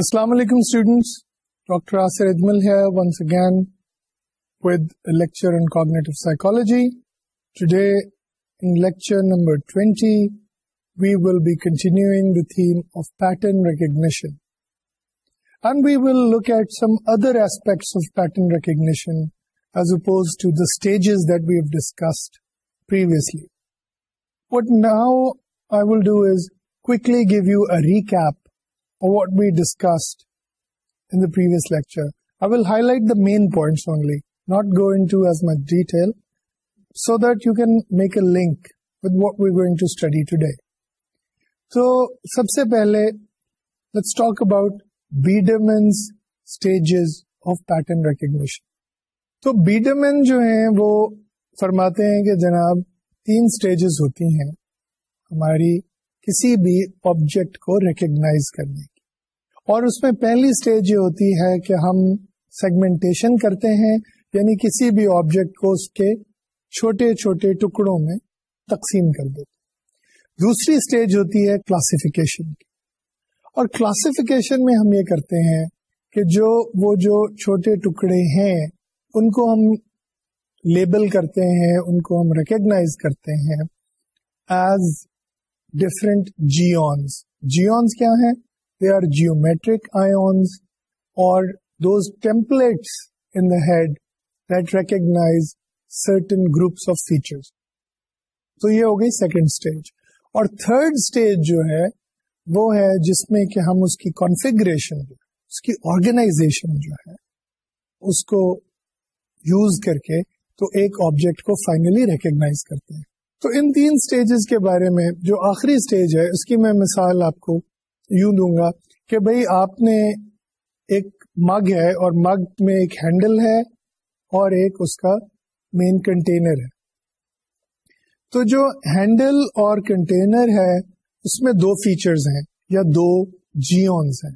Assalamu alaikum students. Dr. Asir Idmal here once again with a lecture on cognitive psychology. Today in lecture number 20, we will be continuing the theme of pattern recognition. And we will look at some other aspects of pattern recognition as opposed to the stages that we have discussed previously. What now I will do is quickly give you a recap what we discussed in previous lecture I will highlight the main points only not going to as much detail so that you can make a link with what we going to study today تو سب سے پہلے let's talk about Biederman's stages of pattern تو Biederman جو ہیں وہ فرماتے ہیں کہ جناب تین اسٹیجز ہوتی ہیں ہماری کسی بھی آبجیکٹ کو ریکگنائز کرنے اور اس میں پہلی اسٹیج یہ ہوتی ہے کہ ہم سیگمنٹیشن کرتے ہیں یعنی کسی بھی آبجیکٹ کو اس کے چھوٹے چھوٹے ٹکڑوں میں تقسیم کر دیتے دوسری اسٹیج ہوتی ہے کلاسیفیکیشن کی۔ اور کلاسیفیکیشن میں ہم یہ کرتے ہیں کہ جو وہ جو چھوٹے ٹکڑے ہیں، ان کو ہم لیبل کرتے ہیں، ان کو ہم ریکگنائز کرتے ہیں ایز ڈفرنٹ جیونس جیونس کیا ہیں؟ دے آر جیومیٹرک آئونس اور those templates in the head that recognise certain groups of features تو یہ ہو گئی سیکنڈ اسٹیج اور تھرڈ اسٹیج جو ہے، وہ ہے جس میں کہ ہم اس کی کانفیگریشن اس کی آرگنائزیشن جو ہے، اس کو یوز کر کے تو ایک آبجیکٹ کو فائنلی ریکگناز کرتے ہیں۔ تو ان تین سٹیجز کے بارے میں جو آخری سٹیج ہے، اس کی میں مثال آپ کو یوں دوں گا کہ بھئی آپ نے ایک مگ ہے اور مگ میں ایک ہینڈل ہے اور ایک اس کا مین کنٹینر ہے۔ تو جو ہینڈل اور کنٹینر ہے، اس میں دو فیچرز ہیں یا دو جیونس ہیں۔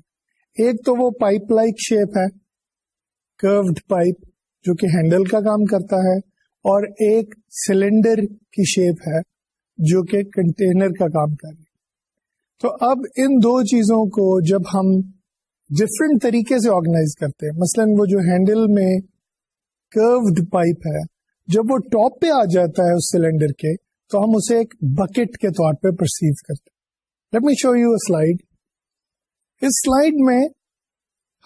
ایک تو وہ پائپ لائک شیپ ہے، کروڈ پائپ جو کہ ہینڈل کا کام کرتا ہے، اور ایک سلنڈر کی شیپ ہے جو کہ کنٹینر کا کام کر رہی تو اب ان دو چیزوں کو جب ہم ڈفرینٹ طریقے سے آرگنائز کرتے ہیں، مثلا وہ جو ہینڈل میں کروڈ پائپ ہے، جب وہ ٹاپ پہ آ جاتا ہے اس سلنڈر کے، تو ہم اسے ایک بکٹ کے طور پہ پرسیو کرتے let me show you slide us slide میں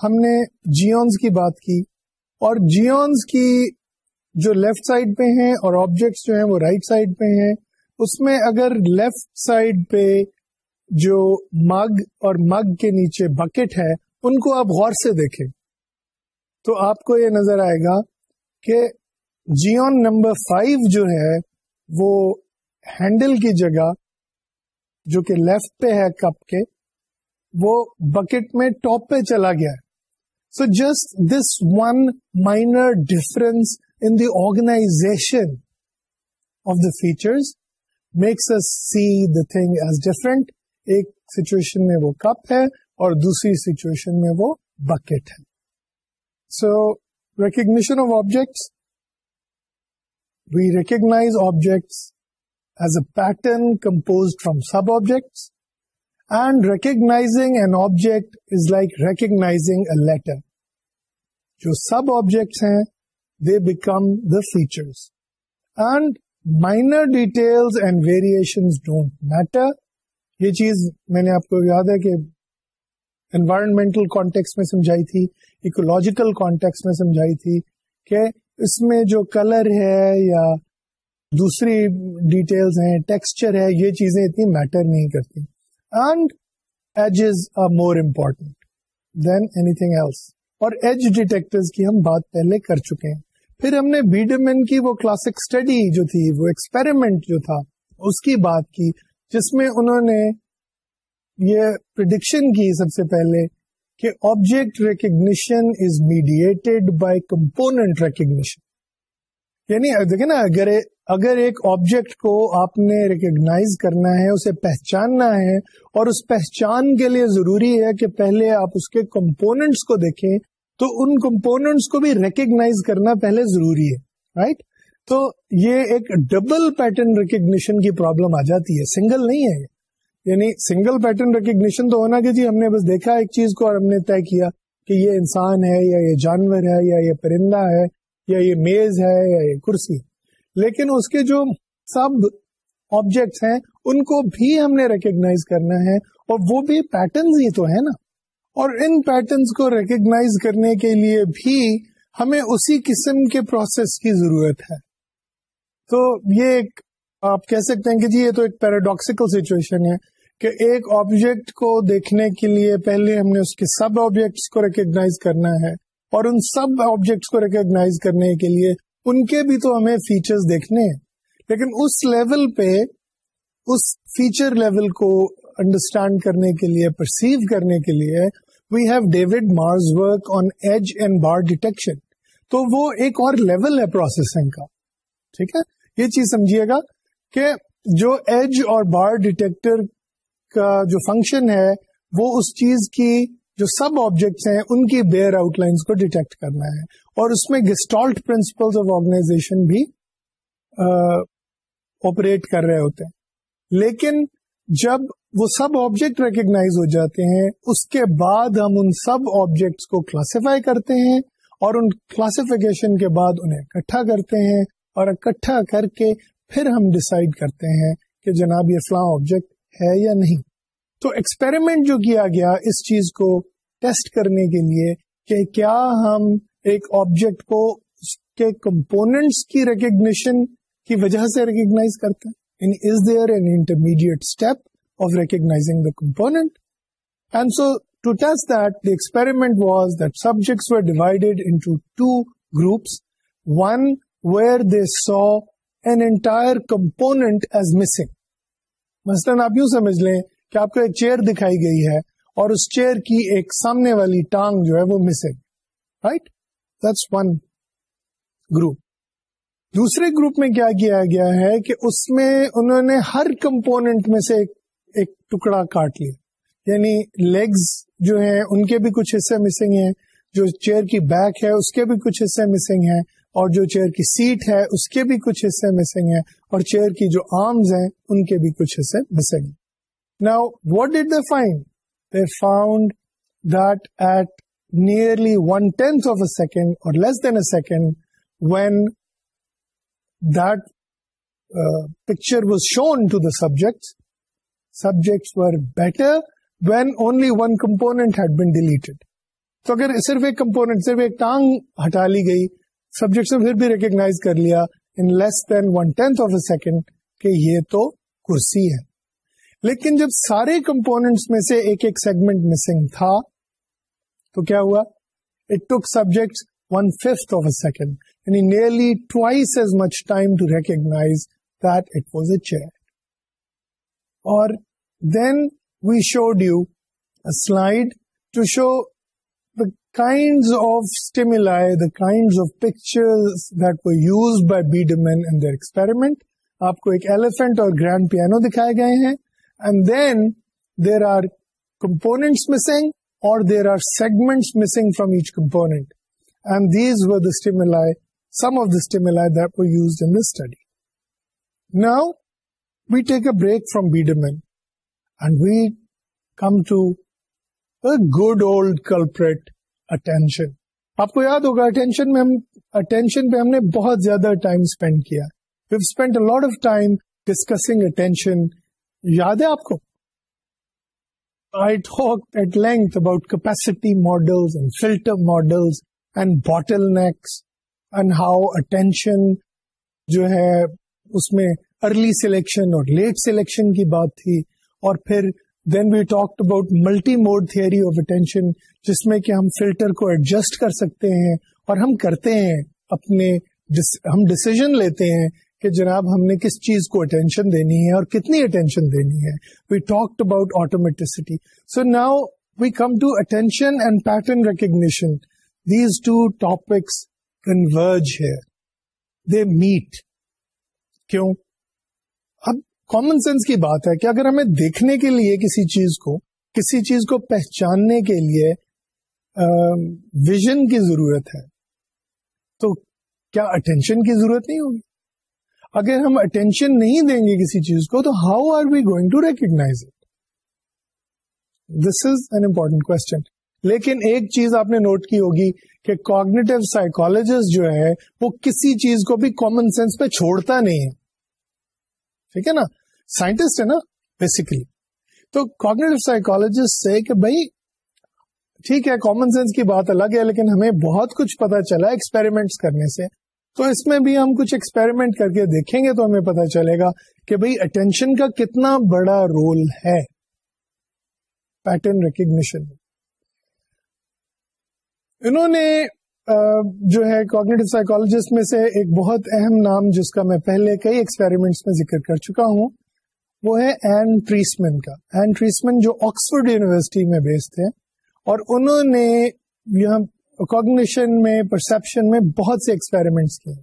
ہم نے جیونس کی بات کی، اور جیونس کی جو لیفٹ سائڈ پہ ہیں اور آبجیکٹس جو ہیں وہ رائٹ right سائڈ پہ ہیں۔ اس میں اگر لیفٹ سائڈ پہ جو مگ اور مگ کے نیچے بکٹ ہے، ان کو آپ غور سے دیکھیں تو آپ کو یہ نظر آئے گا کہ جیون نمبر فائیو جو ہے، وہ ہینڈل کی جگہ جو کہ لیفٹ پہ ہے کپ کے، وہ بکٹ میں ٹاپ پہ چلا گیا so just this one minor difference in the organization of the features makes us see the thing as different. ایک سچویشن میں وہ کپ ہے اور دوسری سچویشن میں وہ بکٹ ہے so recognition of objects we recognise objects as a pattern compose from sub objects and recognising an object is like recognising a letter جو سب آبجیکٹس ہیں، they become the features. And minor details and variations don't matter. یہ چیز میں نے آپ کو یاد ہے کہ انوائرمنٹل کانٹیکس میں سمجھائی تھی اکولوجیکل کانٹیکس میں سمجھائی تھی کہ اس میں جو کلر ہے یا دوسری ڈیٹیلز ہیں ٹیکسچر ہے، یہ چیزیں اتنی میٹر نہیں کرتی۔ And edges are more important than anything else اور ایج ڈیٹیکٹر کی ہم بات پہلے کر چکے ہیں۔ پھر ہم نے بیڈمن کی وہ کلاسک اسٹڈی جو تھی، وہ ایکسپیریمنٹ جو تھا، اس کی بات کی۔ جس میں انہوں نے یہ پرڈکشن کی سب سے پہلے کہ object recognition is mediated by component recognition یعنی دیکھیں نا، اگر اگر ایک آبجیکٹ کو آپ نے ریکگنائز کرنا ہے، اسے پہچاننا ہے، اور اس پہچان کے لیے ضروری ہے کہ پہلے آپ اس کے کمپوننٹس کو دیکھیں، تو ان کمپوننٹس کو بھی ریکگنائز کرنا پہلے ضروری ہے رائٹ تو یہ ایک ڈبل پیٹرن ریکگنیشن کی پرابلم آ جاتی ہے۔ سنگل نہیں ہے یعنی سنگل پیٹرن ریکگنیشن تو ہونا کہ جی ہم نے بس دیکھا ایک چیز کو اور ہم نے طے کیا کہ یہ انسان ہے یا یہ جانور ہے یا یہ پرندہ ہے یا یہ میز ہے یا یہ کرسی۔ لیکن اس کے جو سب آبجیکٹس ہیں، ان کو بھی ہم نے ریکگنائز کرنا ہے اور وہ بھی پیٹرنز ہی تو ہے نا۔ اور ان پیٹرنز کو ریکگنائز کرنے کے لیے بھی ہمیں اسی قسم کے پروسیس کی ضرورت ہے۔ تو یہ ایک آپ کہہ سکتے ہیں کہ جی یہ تو ایک پیراڈاکسیکل سچویشن ہے کہ ایک آبجیکٹ کو دیکھنے کے لیے پہلے ہم نے اس کے سب آبجیکٹس کو ریکگنائز کرنا ہے اور ان سب آبجیکٹس کو ریکگنائز کرنے کے لیے ان کے بھی تو ہمیں فیچرز دیکھنے ہیں۔ لیکن اس لیول پہ، اس فیچر لیول کو انڈرسٹینڈ کرنے کے لیے پرسیو کرنے کے لیے we have David Marr's work on edge and bar detection تو وہ ایک اور لیول ہے پروسیسنگ کا۔ ٹھیک ہے؟ یہ چیز سمجھیے گا کہ جو ایج اور بار ڈیٹیکٹر کا جو فنکشن ہے، وہ اس چیز کی جو سب آبجیکٹس ہیں، ان کی بیئر آؤٹ لائنس کو ڈیٹیکٹ کرنا ہے۔ اور اس میں گسٹالٹ پرنسپل آف آرگنائزیشن بھی آپریٹ کر رہے ہوتے ہیں۔ لیکن جب وہ سب آبجیکٹ ریکگنائز ہو جاتے ہیں، اس کے بعد ہم ان سب آبجیکٹس کو کلاسیفائی کرتے ہیں اور ان کلاسیفیکیشن کے بعد انہیں اکٹھا کرتے ہیں۔ اور اکٹھا کر کے پھر ہم ڈسائڈ کرتے ہیں کہ جناب یہ فلاں آبجیکٹ ہے یا نہیں۔ تو ایکسپیریمنٹ جو کیا گیا اس چیز کو ٹیسٹ کرنے کے لیے کہ کیا ہم ایک آبجیکٹ کو اس کے کمپونیٹس کی ریکگنیشن کی وجہ سے ریکگنائز کرتے ہیں۔ Is there an intermediate step of recognising the component and so to test that the experiment was that subjects were divided into two groups one where they saw an entire component is missing مثلاً آپ یوں سمجھ لیں کہ آپ کو ایک chair دکھائی گئی ہے اور اس چیئر کی ایک سامنے والی ٹانگ جو ہے وہ missing right that's one group دوسرے گروپ میں کیا کیا گیا ہے کہ اس میں انہوں نے ہر کمپونیٹ میں سے ایک, ایک ٹکڑا کاٹ لیا. یعنی لیگز جو ہیں ان کے بھی کچھ حصے مسنگ ہیں جو چیئر کی بیک ہے اس کے بھی کچھ حصے مسنگ ہیں اور جو چیئر کی سیٹ ہے اس کے بھی کچھ حصے مسنگ ہیں اور چیئر کی جو آرمز ہیں ان کے بھی کچھ حصے missing now what did they find they found that at nearly one tenth of a second or less than a second when that picture was shown to the subject subjects were better when only one component had been deleted تو اگر صرف ایک component صرف ایک ٹانگ ہٹا لی گئی سبجیکٹ نے پھر بھی ریکگنائز کر لیا in less than one tenth of a second کہ یہ تو کرسی ہے۔ لیکن جب سارے کمپونیٹس میں سے ایک ایک سیگمنٹ مسنگ تھا، تو کیا ہوا؟ It took subject one fifth of a second یعنی nearly twice as much time to recognise that it was a chair اور then we showed you slide to show the kind of stimuli the kind of picture that we use by Biederman in their experiment آپ کو ایک elephant اور grand piano دکھائے گئے ہیں and then there are components missing or there are segments missing from each component and these were the stimuli some of the stimuli that were used in the study now we take a break from Biederman and we come to a good old culprit attention آپ کو یاد ہوگا attention میں ہم attention پہ ہم نے بہت زیادہ ٹائم اسپینڈ کیا۔ We've spend a lot of time discussing attention یاد ہے آپ کو؟ I talk at length about capacity models and filter models and bottlenecks and how attention جو ہے، اس میں ارلی سلیکشن اور لیٹ سلیکشن کی بات تھی اور پھر then we talk about multimode theory of attention جس میں کہ ہم فلٹر کو ایڈجسٹ کر سکتے ہیں اور ہم کرتے ہیں اپنے ہم ڈسیزن لیتے ہیں کہ جناب ہم نے کس چیز کو اٹینشن دینی ہے اور کتنی اٹینشن دینی ہے۔ We talk about automaticity so now we come to attention and pattern recognition these two topics converge ہے دے میٹ کیوں کامن سینس کی بات ہے کہ اگر ہمیں دیکھنے کے لیے کسی چیز کو، کسی چیز کو پہچاننے کے لیے ویژن کی ضرورت ہے، تو کیا اٹینشن کی ضرورت نہیں ہوگی؟ اگر ہم اٹینشن نہیں دیں گے کسی چیز کو، تو how are we going to recognise it this is an important question لیکن ایک چیز آپ نے نوٹ کی ہوگی کہ کوگنیٹو سائیکولوجسٹ جو ہے، وہ کسی چیز کو بھی کامن سینس پہ چھوڑتا نہیں ہے۔ ٹھیک ہے نا؟ سائنٹسٹ ہے نا بیسیکلی تو کوگنیٹو سائیکولوجسٹ سے کہ بھائی ٹھیک ہے کامن سینس کی بات الگ ہے، لیکن ہمیں بہت کچھ پتا چلا ایکسپیریمنٹس کرنے سے. تو اس میں بھی ہم کچھ ایکسپیریمنٹ کر کے دیکھیں گے تو ہمیں پتا چلے گا کہ بھائی اٹینشن کا کتنا بڑا رول ہے. پیٹرن ریکگنیشن میں انہوں نے جو ہے کوگنیٹو سائیکولوجسٹ میں سے ایک بہت اہم نام جس کا میں پہلے کئی ایکسپیریمنٹس میں ذکر کر چکا ہوں وہ ہے این ٹریسمن کا۔ این ٹریسمن جو آکسفورڈ یونیورسٹی میں بیسڈ تھے اور انہوں نے یہاں کوگنیشن میں پرسپشن میں بہت سے ایکسپیریمنٹس کیے۔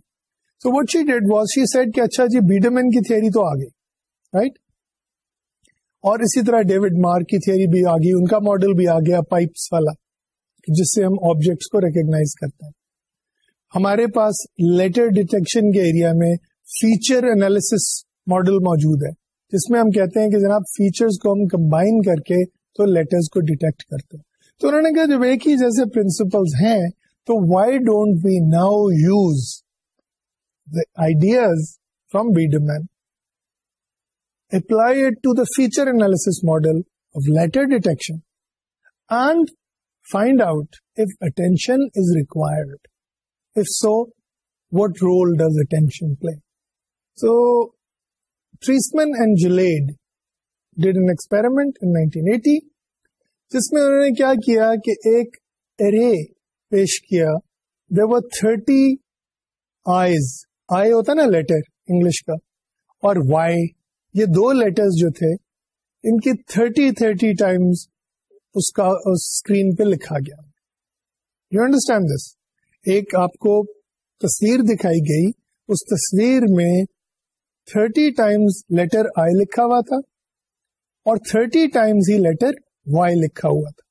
So what she did was she set کہ اچھا جی بیڈمین کی تھیوری تو آ گئی رائٹ اور اسی طرح ڈیوڈ مارک کی تھیوری بھی آ گئی، ان کا ماڈل بھی آ گیا پائپس والا، جس سے ہم آبجیکٹس کو ریکگنائز کرتے ہیں۔ ہمارے پاس لیٹر ڈیٹیکشن کے ایریا میں فیچر انالیس ماڈل موجود ہے۔ جس میں ہم کہتے ہیں کہ جناب فیچرز کو ہم کمبائن کر کے تو لیٹرز کو ڈیٹیکٹ کرتے ہیں۔ تو انہوں نے کہا جب ایک ہی جیسے پرنسپل ہیں، تو why don't we now use the ideas from Biederman apply it to the feature analysis model of letter detection and find out if attention is required if so what role does attention play so Treisman and Gelade did an experiment in 1980 جس میں انہوں نے کیا کیا کہ ایک array پیش کیا. دیور تھرٹی آئیز آئی ہوتا نا لیٹر انگلش کا. اور وائی یہ دو لیٹر جو تھے، ان کی تھرٹی تھرٹی ٹائمس اس کا اسکرین پہ لکھا گیا. یو انڈرسٹینڈ دس ایک آپ کو تصویر دکھائی گئی، اس تصویر میں تھرٹی ٹائمس لیٹر آئی لکھا ہوا تھا اور تھرٹی ٹائمس ہی لیٹر وائی لکھا ہوا تھا۔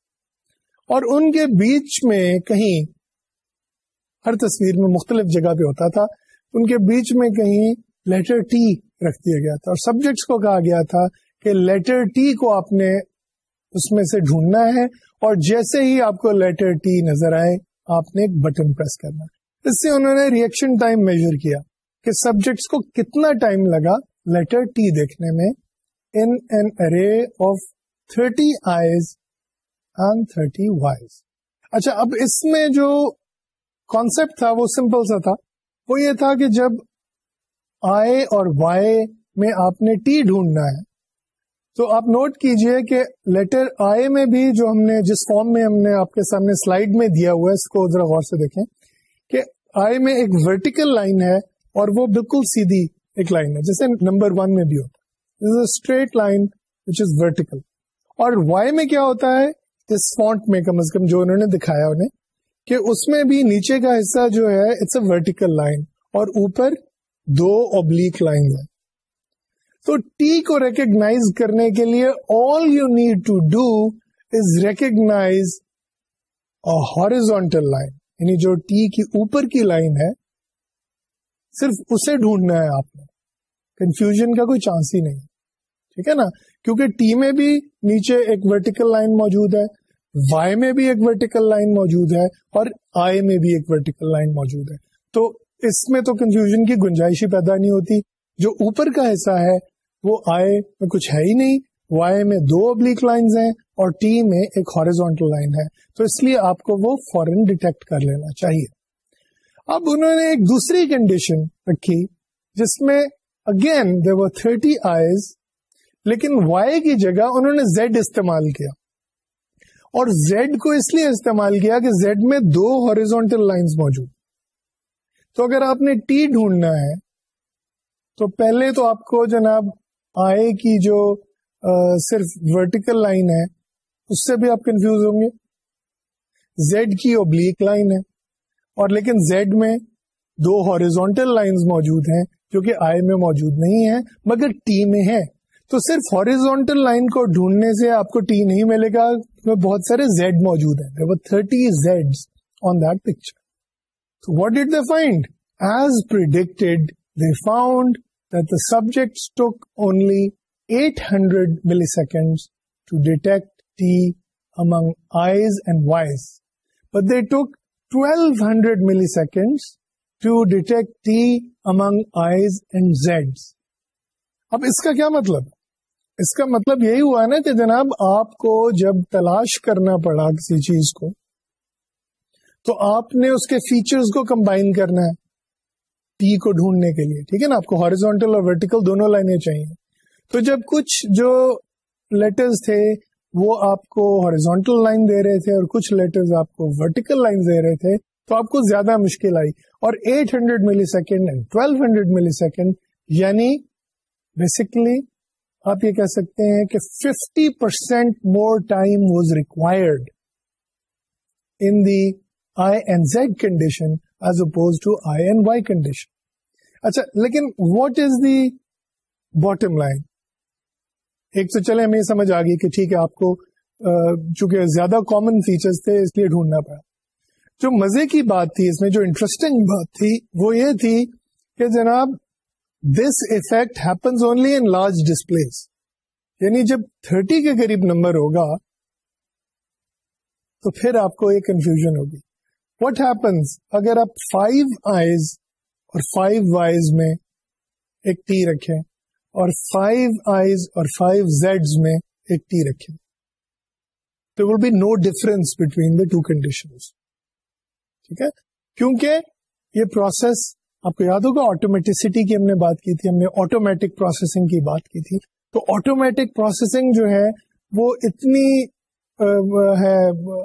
اور ان کے بیچ میں کہیں ہر تصویر میں مختلف جگہ پہ ہوتا تھا، ان کے بیچ میں کہیں لیٹر ٹی رکھ دیا گیا تھا۔ اور سبجیکٹس کو کہا گیا تھا کہ لیٹر ٹی کو آپ نے اس میں سے ڈھونڈنا ہے اور جیسے ہی آپ کو لیٹر ٹی نظر آئے، آپ نے ایک بٹن پریس کرنا۔ اس سے انہوں نے ریئیکشن ٹائم میجر کیا۔ کہ سبجیکٹس کو کتنا ٹائم لگا لیٹر ٹی دیکھنے میں in an array of thirty I's and thirty Y's اچھا اب اس میں جو کانسپٹ تھا وہ سمپل سا تھا۔ وہ یہ تھا کہ جب آئے اور وائی میں آپ نے ٹی ڈھونڈنا ہے، تو آپ نوٹ کیجیے کہ لیٹر آئے میں بھی جو ہم نے، جس فارم میں ہم نے آپ کے سامنے سلائڈ میں دیا ہوا ہے، اس کو ذرا غور سے دیکھیں کہ آئے میں ایک ورٹیکل لائن ہے۔ اور وہ بالکل سیدھی ایک لائن ہے، جیسے نمبر ون میں بھی ہوتا ہے straight line which is vertical اور وائی میں کیا ہوتا ہے؟ اس فونٹ میں کم از کم جو انہوں نے دکھایا انہیں، کہ اس میں بھی نیچے کا حصہ جو ہے اٹس اے ورٹیکل لائن اور اوپر دو اوبلیک لائن ہے تو ٹی کو ریکگناز کرنے کے لیے all you need to do is recognise horizontal line یعنی جو ٹی کی اوپر کی لائن ہے صرف اسے ڈھونڈنا ہے آپ نے۔ کنفیوژن کا کوئی چانس ہی نہیں۔ ٹھیک ہے نا؟ کیونکہ ٹی میں بھی نیچے ایک ورٹیکل لائن موجود ہے وائی میں بھی ایک ورٹیکل لائن موجود ہے، اور آئی میں بھی ایک ورٹیکل لائن موجود ہے۔ تو اس میں تو کنفیوژن کی گنجائش ہی پیدا نہیں ہوتی۔ جو اوپر کا حصہ ہے، وہ آئے میں کچھ ہے ہی نہیں۔ وائی میں دو ابلیک لائنز ہیں، اور ٹی میں ایک ہارزونٹل لائن ہے۔ تو اس لیے آپ کو وہ فورن ڈیٹیکٹ کر لینا چاہیے۔ اب انہوں نے ایک دوسری کنڈیشن رکھی جس میں again there were thirty I's لیکن وائی کی جگہ انہوں نے زیڈ استعمال کیا۔ اور زیڈ کو اس لیے استعمال کیا کہ زیڈ میں دو ہاریزونٹل لائنز موجود۔ تو اگر آپ نے ٹی ڈھونڈنا ہے تو پہلے تو آپ کو جناب آئے کی جو آ, صرف ورٹیکل لائن ہے اس سے بھی آپ کنفیوز ہوں گے۔ زیڈ کی اوبلیک لائن ہے۔ اور لیکن زیڈ میں دو ہاریزونٹل لائنز موجود ہیں جو کہ آئے میں موجود نہیں ہے مگر ٹی میں ہے تو صرف ہاریزونٹل لائن کو ڈھونڈنے سے آپ کو ٹی نہیں ملے گا، میں بہت سارے زیڈ موجود ہیں۔ Thirty Z on that picture تو what did they find as predicted they found that the subject took only eight hundred millisecond to detect T among I's and Y's. But they took 1200 milliseconds to detect T among I's and Z's. اب اس کا کیا مطلب؟ اس کا مطلب یہی ہوا نا کہ جناب آپ کو جب تلاش کرنا پڑا کسی چیز کو، تو آپ نے اس کے فیچرز کو کمبائن کرنا ہے ٹی کو ڈھونڈنے کے لیے، ٹھیک ہے نا؟ آپ کو ہارزونٹل اور ورٹیکل دونوں لائنیں چاہیے۔ تو جب کچھ جو لیٹرز تھے وہ آپ کو ہارزونٹل لائن دے رہے تھے اور کچھ لیٹرز آپ کو ورٹیکل لائن دے رہے تھے، تو آپ کو زیادہ مشکل آئی۔ اور 800 hundred millisecond and twelve hundred millisecond یعنی بیسکلی آپ یہ کہہ سکتے ہیں کہ 50% percent more time was required in the I and Z condition as opposed to I and Y condition اچھا لیکن what is the bottom line ایک تو چلے ہمیں سمجھ آ گئی کہ ٹھیک ہے، آپ کو چونکہ زیادہ کامن فیچرز تھے، اس لیے ڈھونڈنا پڑا۔ جو مزے کی بات تھی، اس میں جو انٹرسٹنگ بات تھی، وہ یہ تھی کہ جناب this effect happens only in large display یعنی جب تھرٹی کے قریب نمبر ہوگا، تو پھر آپ کو یہ کنفیوژن ہوگی۔ وٹ ہیپنس اگر آپ فائیو آئیز اور فائیو وائز میں ایک ٹی رکھیں اور فائیو آئیز اور فائیو زیڈ میں ایک ٹی رکھے تو will be no difference between the two condition ٹھیک ہے؟ کیونکہ یہ پروسیس آپ کو یاد ہوگا آٹومیٹسٹی کی ہم نے بات کی تھی، ہم نے آٹومیٹک پروسیسنگ کی بات کی تھی۔ تو آٹومیٹک پروسیسنگ جو ہے، وہ اتنی ہے،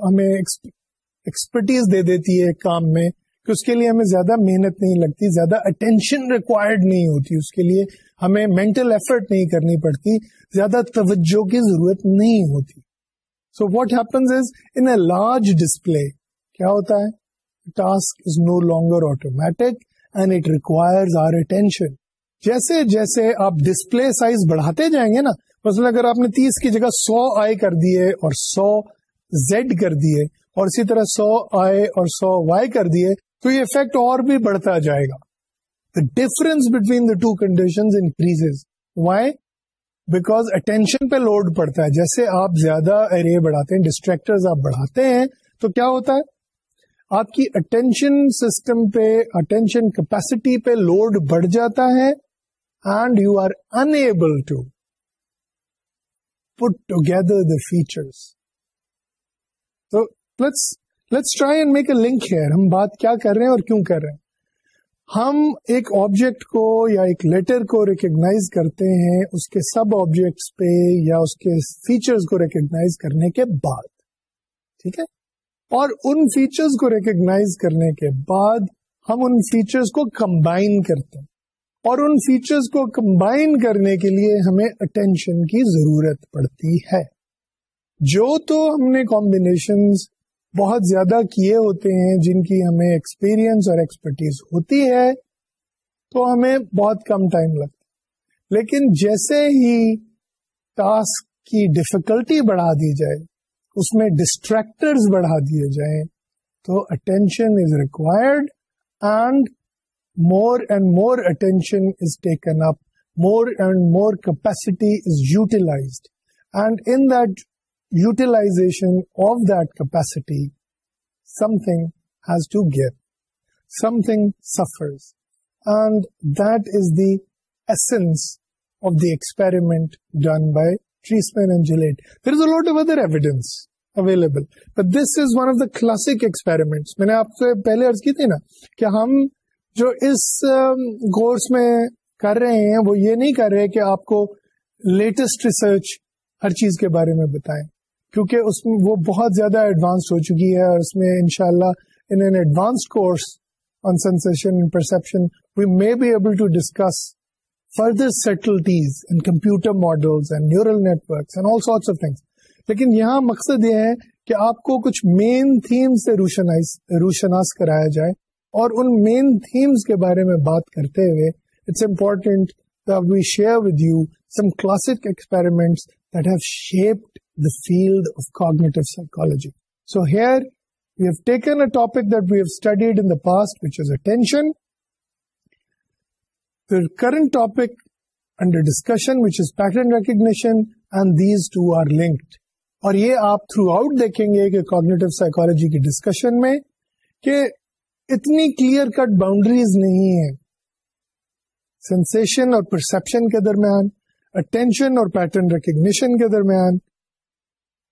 ہمیں ایکسپرٹیز دے دیتی ہے کام میں۔ کہ اس کے لیے ہمیں زیادہ محنت نہیں لگتی، زیادہ اٹینشن ریکوائرڈ نہیں ہوتی، اس کے لیے ہمیں مینٹل ایفرٹ نہیں کرنی پڑتی، زیادہ توجہ کی ضرورت نہیں ہوتی۔ So what happens is in a large display کیا ہوتا ہے؟ Task is no longer automatic and it require our attention جیسے جیسے آپ ڈسپلے سائز بڑھاتے جائیں گے نا، مثلا اگر آپ نے تیس کی جگہ سو آئی کر دیے اور سو زیڈ کر دیے اور اسی طرح سو آئی اور سو وائی کر دیے تو یہ افیکٹ اور بھی بڑھتا جائے گا۔ Difference between the two condition increase why because attention پہ لوڈ پڑتا ہے۔ جیسے آپ زیادہ ارے بڑھاتے ہیں ڈسٹریکٹر آپ بڑھاتے ہیں، تو کیا ہوتا ہے؟ آپ کی اٹینشن سسٹم پہ اٹینشن کیپیسٹی پہ لوڈ بڑھ جاتا ہے and you are unable to put together the features تو let's let's try and make a link here ہم بات کیا کر رہے ہیں اور کیوں کر رہے ہیں؟ ہم ایک آبجیکٹ کو یا ایک لیٹر کو ریکگنائز کرتے ہیں اس کے سب آبجیکٹس پہ یا اس کے فیچرز کو ریکگنائز کرنے کے بعد، ٹھیک ہے؟ اور ان فیچرز کو ریکگنائز کرنے کے بعد ہم ان فیچرز کو کمبائن کرتے ہیں۔ اور ان فیچرز کو کمبائن کرنے کے لیے ہمیں اٹینشن کی ضرورت پڑتی ہے۔ جو تو ہم نے کمبینیشنز بہت زیادہ کیے ہوتے ہیں جن کی ہمیں ایکسپیرئنس اور ایکسپرٹیز ہوتی ہے، تو ہمیں بہت کم ٹائم لگتا لیکن جیسے ہی ٹاسک کی ڈفیکلٹی بڑھا دی جائے، اس میں ڈسٹریکٹرز بڑھا دیے جائیں، تو attention is required and more and more attention is taken up more and more capacity is utilized and in that utilization of that capacity, something has to give. Something suffers. And that is the essence of the experiment done by Treisman and Gillette. There is a lot of other evidence available. But this is one of the classic experiments. میں نے آپ سے پہلے عرض کی تھی نا کہ ہم جو اس کورس میں کر رہے ہیں وہ یہ نہیں کر رہے کہ آپ کو لیٹسٹ ریسرچ ہر چیز کے بارے میں بتائیں کیونکہ اس میں وہ بہت زیادہ ایڈوانس ہو چکی ہے اور اس میں ان شاء اللہ in an advanced course on sensation perception we may be able to discuss further subtleties and computer models and neural networks and all sorts of things لیکن یہاں مقصد یہ ہے کہ آپ کو کچھ مین تھیم سے روشناس کرایا جائے اور ان مین تھیمس کے بارے میں بات کرتے ہوئے it's important we share with you some classic experiments that have shaped the field of cognitive psychology. So here we have taken a topic that we have studied in the past, which is attention. The current topic under discussion, which is pattern recognition, and these two are linked. اور یہ آپ throughout دیکھیں گے کہ cognitive psychology کی discussion میں کہ اتنی کلیئر کٹ باؤنڈریز نہیں ہے سینسیشن اور پرسپشن کے درمیان اٹینشن اور پیٹرن ریکگنیشن کے درمیان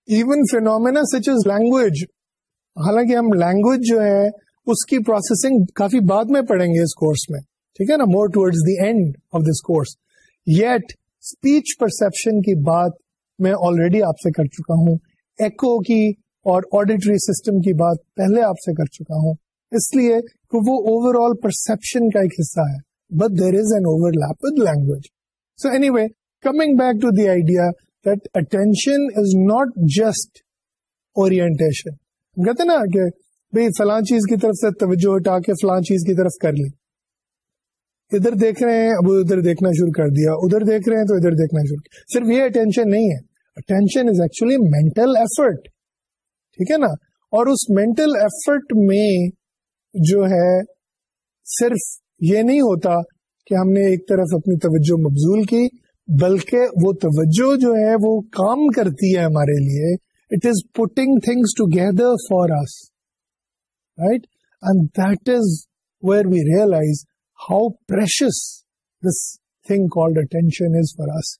even phenomena such as language حالانکہ ہم لینگویج جو ہے، اس کی پروسیسنگ کافی بعد میں پڑھیں گے اس کورس میں۔ ٹھیک ہے نا؟ More towards the end of this course yet speech perception کی بات میں آلریڈی آپ سے کر چکا ہوں۔ ایکو کی اور آڈیٹری سسٹم کی بات پہلے آپ سے کر چکا ہوں۔ اس لیے کہ وہ اوور آل پرسپشن کا ایک حصہ ہے۔ But there is an overlap with language so anyway coming back to the idea that attention is not just orientation ہم کہتے نا کہ بھائی فلاں چیز کی طرف سے توجہ ہٹا کے فلاں چیز کی طرف کر لی ادھر دیکھ رہے ہیں، اب ادھر دیکھنا شروع کر دیا۔ ادھر دیکھ رہے ہیں تو ادھر دیکھنا شروع۔ کیا صرف یہ اٹینشن نہیں ہے۔ Attention is actually mental effort ٹھیک ہے نا؟ اور اس مینٹل ایفرٹ میں جو ہے، صرف یہ نہیں ہوتا کہ ہم نے ایک طرف اپنی توجہ مبزول کی بلکہ وہ توجہ جو ہے وہ کام کرتی ہے ہمارے لیے۔ It is putting things together for us right and that is where we realize how precious this thing called attention is for us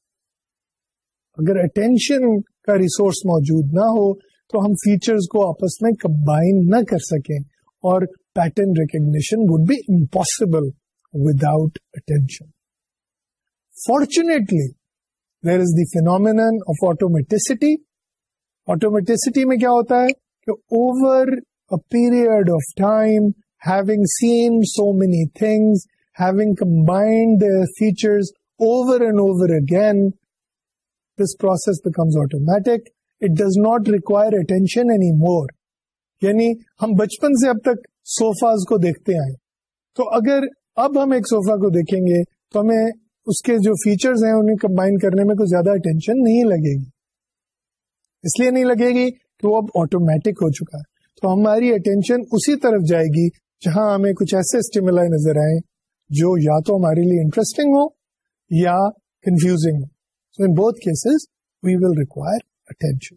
اگر اٹینشن کا ریسورس موجود نہ ہو، تو ہم فیچرز کو آپس میں کمبائن نہ کر سکیں اور pattern recognition would be impossible without attention fortunately there is the phenomenon of automaticity automaticity میں کیا ہوتا ہے کہ over period of time having seen so many things having combined features over and over again this process becomes automatic it does not require attention any more یعنی ہم بچپن سے اب تک سوفاز کو دیکھتے آئے تو اگر اب ہم ایک سوفا کو دیکھیں گے تو ہمیں اس کے جو فیچرز ہیں انہیں کمبائن کرنے میں کوئی زیادہ اٹینشن نہیں لگے گی۔ اس لیے نہیں لگے گی کہ وہ اب آٹومیٹک ہو چکا۔ ہے تو ہماری اٹینشن اسی طرف جائے گی جہاں ہمیں کچھ ایسے اسٹیمل نظر آئے جو یا تو ہمارے لیے انٹرسٹنگ ہو یا confusing who so in both cases we will require attention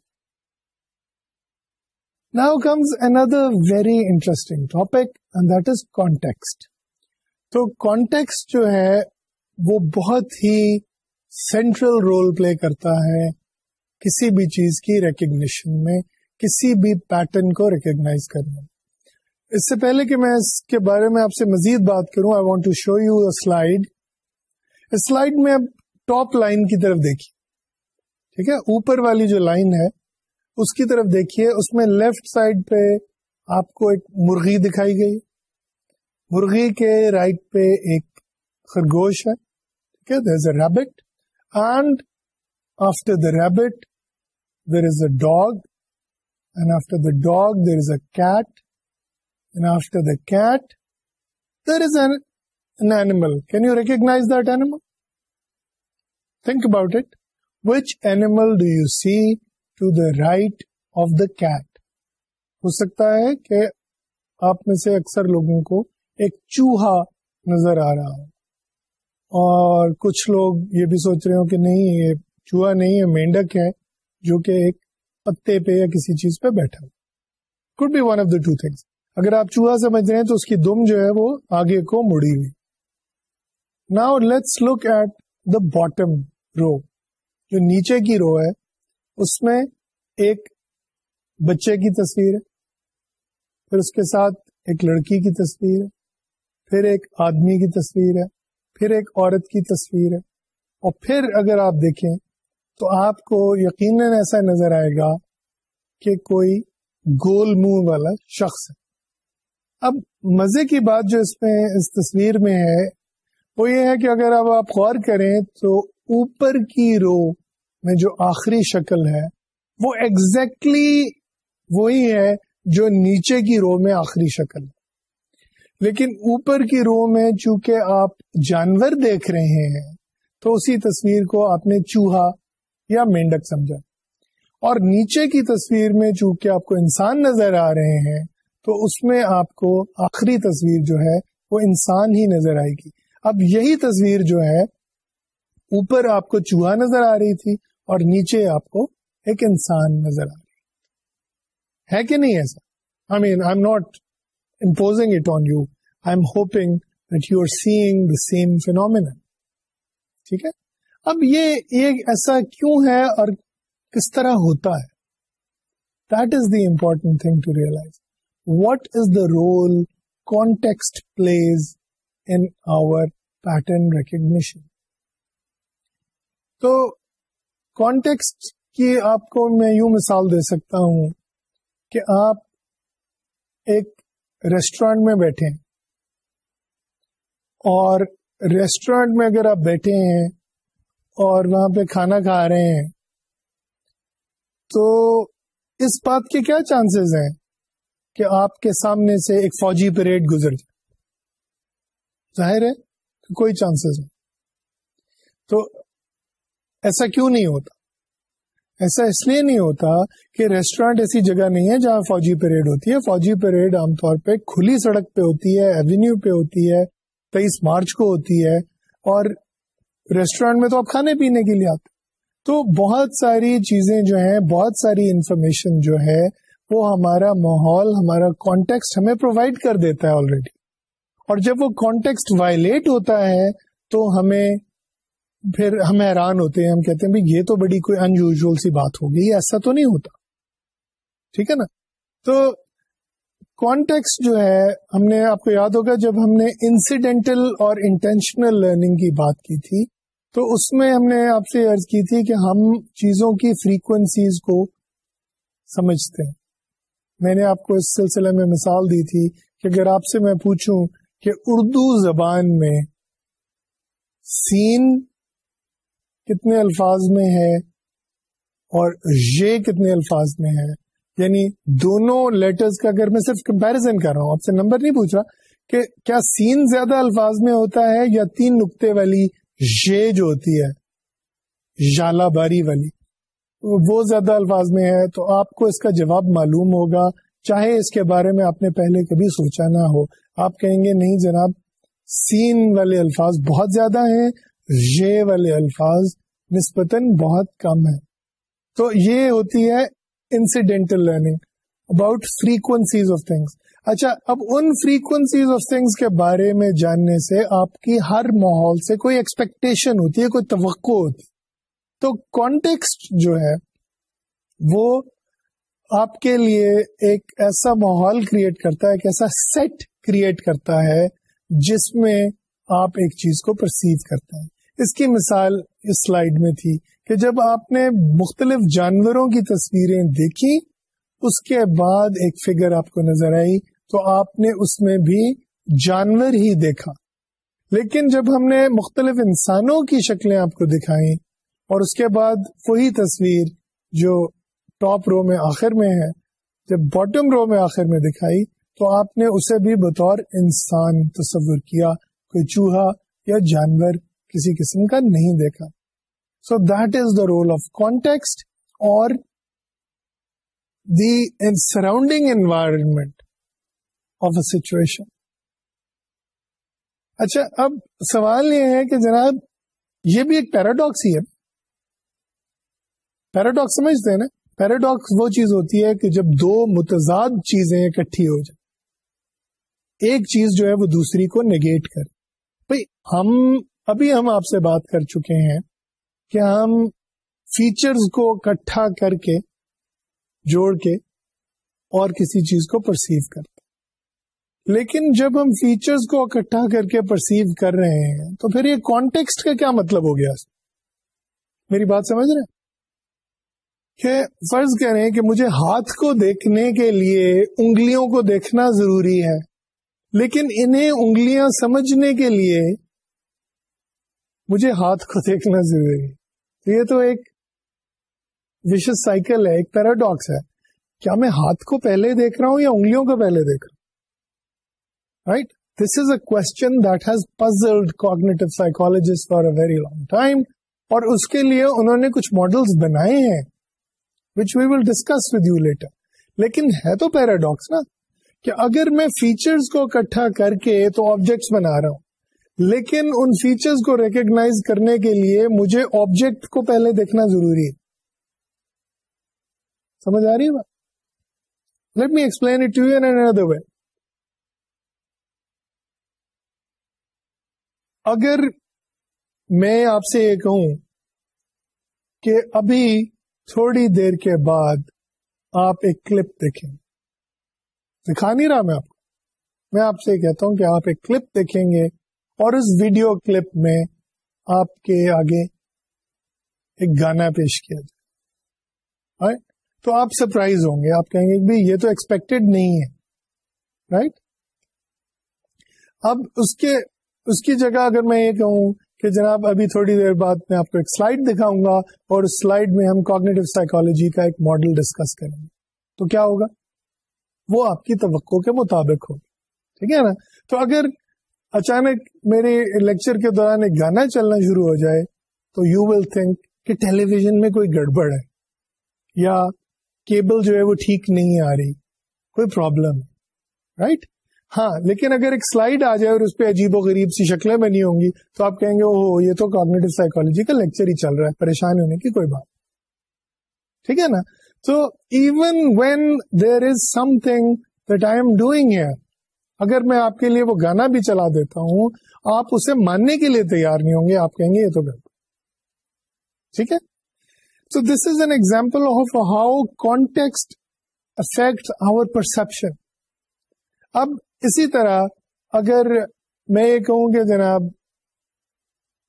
now comes another very interesting topic and that is context تو کانٹیکسٹ جو ہے وہ بہت ہی سینٹرل رول پلے کرتا ہے کسی بھی چیز کی ریکگنیشن میں، کسی بھی پیٹرن کو ریکگنائز کرنے اس سے پہلے کہ میں اس کے بارے میں آپ سے مزید بات کروں I want to show you slide slide میں اب ٹاپ لائن کی طرف دیکھیے۔ ٹھیک ہے؟ اوپر والی جو لائن ہے، اس کی طرف دیکھیے۔ اس میں لیفٹ سائڈ پہ آپ کو ایک مرغی دکھائی گئی۔ مرغی کے رائٹ پہ ایک خرگوش ہے، ٹھیک ہے there is a rabbit and after the rabbit there is a dog and after the dog there is a cat and after the cat there is an animal can you recognize that animal think about it which animal do you see to the right of the cat ہو سکتا ہے کہ آپ میں سے اکثر لوگوں کو ایک چوہا نظر آ رہا ہو۔ اور کچھ لوگ یہ بھی سوچ رہے ہو کہ نہیں، یہ چوہا نہیں ہے مینڈک ہے جو کہ ایک پتے پہ یا کسی چیز پہ بیٹھا could be one of the two things اگر آپ چوہا سمجھ رہے ہیں تو اس کی دم جو ہے وہ آگے کو مڑی ہوئی۔ Now let's look at the bottom row جو نیچے کی رو ہے، اس میں ایک بچے کی تصویر ہے، پھر اس کے ساتھ ایک لڑکی کی تصویر ہے، پھر ایک آدمی کی تصویر ہے۔ پھر ایک عورت کی تصویر ہے۔ اور پھر اگر آپ دیکھیں تو آپ کو یقیناً ایسا نظر آئے گا کہ کوئی گول منہ والا شخص ہے۔ اب مزے کی بات جو اس میں، اس تصویر میں ہے، وہ یہ ہے کہ اگر اب آپ غور کریں تو اوپر کی رو میں جو آخری شکل ہے، وہ ایگزیکٹلی وہی ہے جو نیچے کی رو میں آخری شکل ہے۔ لیکن اوپر کی رو میں چونکہ آپ جانور دیکھ رہے ہیں، تو اسی تصویر کو آپ نے چوہا یا مینڈک سمجھا۔ اور نیچے کی تصویر میں چونکہ آپ کو انسان نظر آ رہے ہیں، تو اس میں آپ کو آخری تصویر جو ہے، وہ انسان ہی نظر آئے گی۔ اب یہی تصویر جو ہے، اوپر آپ کو چوہا نظر آ رہی تھی اور نیچے آپ کو ایک انسان نظر آ رہی۔ ہے کہ نہیں ایسا؟ I mean I am not imposing it on you I am hoping that you are seeing the same phenomena ٹھیک ہے؟ اب یہ ایک ایسا کیوں ہے اور کس طرح ہوتا ہے؟ That is the important thing to realize what is the role context plays in our pattern recognition تو کانٹیکسٹ کی آپ کو میں یوں مثال دے سکتا ہوں کہ آپ ایک ریسٹورینٹ میں بیٹھے ہیں اور ریسٹورینٹ میں اگر آپ بیٹھے ہیں اور وہاں پہ کھانا کھا رہے ہیں، تو اس بات کے کیا چانسز ہیں کہ آپ کے سامنے سے ایک فوجی پریڈ گزر جائے؟ ظاہر ہے کوئی چانسز نہیں۔ تو ایسا کیوں نہیں ہوتا؟ ایسا اس لیے نہیں ہوتا کہ ریسٹورینٹ ایسی جگہ نہیں ہے جہاں فوجی پریڈ ہوتی ہے۔ فوجی پریڈ عام طور پہ کھلی سڑک پہ ہوتی ہے ایوینیو پہ ہوتی ہے، تیئیس مارچ کو ہوتی ہے۔ اور ریسٹورینٹ میں تو آپ کھانے پینے کے لیے آتے تو بہت ساری چیزیں جو ہیں، بہت ساری انفارمیشن جو ہے، وہ ہمارا ماحول، ہمارا کانٹیکسٹ ہمیں پرووائڈ کر دیتا ہے آلریڈی اور جب وہ کانٹیکسٹ وائلیٹ ہوتا ہے، تو ہمیں پھر ہم حیران ہوتے ہیں، ہم کہتے ہیں یہ تو بڑی کوئی انیوژل سی بات ہوگی ایسا تو نہیں ہوتا۔ ٹھیک ہے نا؟ تو کانٹیکس جو ہے، ہم نے آپ کو یاد ہوگا، جب ہم نے انسیڈینٹل اور انٹینشنل لرننگ کی بات کی تھی، تو اس میں ہم نے آپ سے عرض کی تھی کہ ہم چیزوں کی فریکوینسیز کو سمجھتے ہیں۔ میں نے آپ کو اس سلسلے میں مثال دی تھی کہ اگر آپ سے میں پوچھوں کہ اردو زبان میں سین کتنے الفاظ میں ہے اور یہ کتنے الفاظ میں ہے۔ یعنی دونوں لیٹرز کا اگر میں صرف کمپیرزن کر رہا ہوں، آپ سے نمبر نہیں پوچھ رہا کہ کیا سین زیادہ الفاظ میں ہوتا ہے یا تین نقطے والی یہ جو ہوتی ہے جالا باری والی، وہ زیادہ الفاظ میں ہے۔ تو آپ کو اس کا جواب معلوم ہوگا، چاہے اس کے بارے میں آپ نے پہلے کبھی سوچا نہ ہو۔ آپ کہیں گے، نہیں جناب، سین والے الفاظ بہت زیادہ ہیں یہ والے الفاظ نسبتاً بہت کم ہے۔ تو یہ ہوتی ہے incidental learning about frequencies of things اچھا اب ان فریکوینسیز آف تھنگس کے بارے میں جاننے سے آپ کی ہر ماحول سے کوئی ایکسپیکٹیشن ہوتی ہے، کوئی توقع ہوتی تو کانٹیکسٹ جو ہے، وہ آپ کے لیے ایک ایسا ماحول کریٹ کرتا ہے، ایک ایسا سیٹ کریٹ کرتا ہے، جس میں آپ ایک چیز کو پرسیو کرتے ہیں۔ اس کی مثال اس سلائیڈ میں تھی کہ جب آپ نے مختلف جانوروں کی تصویریں دیکھی اس کے بعد ایک فگر آپ کو نظر آئی تو آپ نے اس میں بھی جانور ہی دیکھا۔ لیکن جب ہم نے مختلف انسانوں کی شکلیں آپ کو دکھائی اور اس کے بعد وہی تصویر جو ٹاپ رو میں آخر میں ہے، جب باٹم رو میں آخر میں دکھائی تو آپ نے اسے بھی بطور انسان تصور کیا، کوئی چوہا یا جانور۔ کسی قسم کا نہیں دیکھا۔ So that is the role of context اور the surrounding environment of a situation اچھا اب سوال یہ ہے کہ جناب، یہ بھی ایک پیراڈاکس ہی ہے۔ پیراڈاکس سمجھتے ہیں نا؟ پیراڈاکس وہ چیز ہوتی ہے کہ جب دو متضاد چیزیں اکٹھی ہو جائیں، ایک چیز جو ہے وہ دوسری کو نگیٹ کر بھائی، ہم ابھی ہم آپ سے بات کر چکے ہیں کہ ہم فیچرز کو اکٹھا کر کے، جوڑ کے اور کسی چیز کو پرسیو کرتے لیکن جب ہم فیچرز کو اکٹھا کر کے پرسیو کر رہے ہیں، تو پھر یہ کانٹیکسٹ کا کیا مطلب ہو گیا؟ میری بات سمجھ رہے کہ فرض کہہ رہے ہیں کہ مجھے ہاتھ کو دیکھنے کے لیے انگلیوں کو دیکھنا ضروری ہے، لیکن انہیں انگلیاں سمجھنے کے لیے مجھے ہاتھ کو دیکھنا ضروری ہے۔ یہ تو ایک وشس سائیکل ہے، ایک پیراڈاکس ہے۔ کیا میں ہاتھ کو پہلے دیکھ رہا ہوں یا انگلیوں کو پہلے دیکھ رہا ہوں؟ Right this is a question that has puzzled cognitive psychologist for a very long time اور اس کے لیے انہوں نے کچھ ماڈلس بنائے ہیں which we will discuss with you later لیکن ہے تو پیراڈاکس نا، کہ اگر میں فیچرز کو اکٹھا کر کے تو آبجیکٹس بنا رہا ہوں۔ لیکن ان فیچرز کو ریکگنائز کرنے کے لیے مجھے آبجیکٹ کو پہلے دیکھنا ضروری ہے۔ سمجھ آ رہی ہے بات؟ Let me explain it you other way اگر میں آپ سے یہ کہوں کہ ابھی تھوڑی دیر کے بعد آپ ایک کلپ دیکھیں۔ دکھا نہیں رہا میں آپ کو۔ میں آپ سے کہتا ہوں کہ آپ ایک کلپ دیکھیں گے۔ اور اس ویڈیو کلپ میں آپ کے آگے ایک گانا پیش کیا جائے۔ تو آپ سرپرائز ہوں گے، آپ کہیں گے بھائی یہ تو ایکسپیکٹڈ نہیں ہے۔ رائٹ اب اس کے، اس کی جگہ اگر میں یہ کہوں کہ جناب ابھی تھوڑی دیر بعد میں آپ کو ایک سلائڈ دکھاؤں گا اور اس سلائڈ میں ہم کوگنیٹو سائیکالوجی کا ایک ماڈل ڈسکس کریں گے۔ تو کیا ہوگا؟ وہ آپ کی توقع کے مطابق ہوگی ٹھیک ہے نا؟ تو اگر اچانک میرے لیکچر کے دوران ایک گانا چلنا شروع ہو جائے تو یو ول تھنک کہ ٹیلی ویژن میں کوئی گڑبڑ ہے یا کیبل جو ہے وہ ٹھیک نہیں آ رہی، کوئی پرابلم ہے رائٹ ہاں لیکن اگر ایک سلائڈ آ جائے اور اس پہ عجیب و غریب سی شکلیں بنی ہوں گی تو آپ کہیں گے او یہ تو کوگنیٹو سائیکولوجی کا لیکچر ہی چل رہا ہے، پریشان ہونے کی کوئی بات ٹھیک ہے نا؟ تو even when there is something that I am doing here اگر میں آپ کے لیے وہ گانا بھی چلا دیتا ہوں، آپ اسے ماننے کے لیے تیار نہیں ہوں گے، آپ کہیں گے یہ تو غلط۔ ٹھیک ہے؟ تو this is an example of how context affect our perception اب اسی طرح اگر میں یہ کہوں کہ جناب،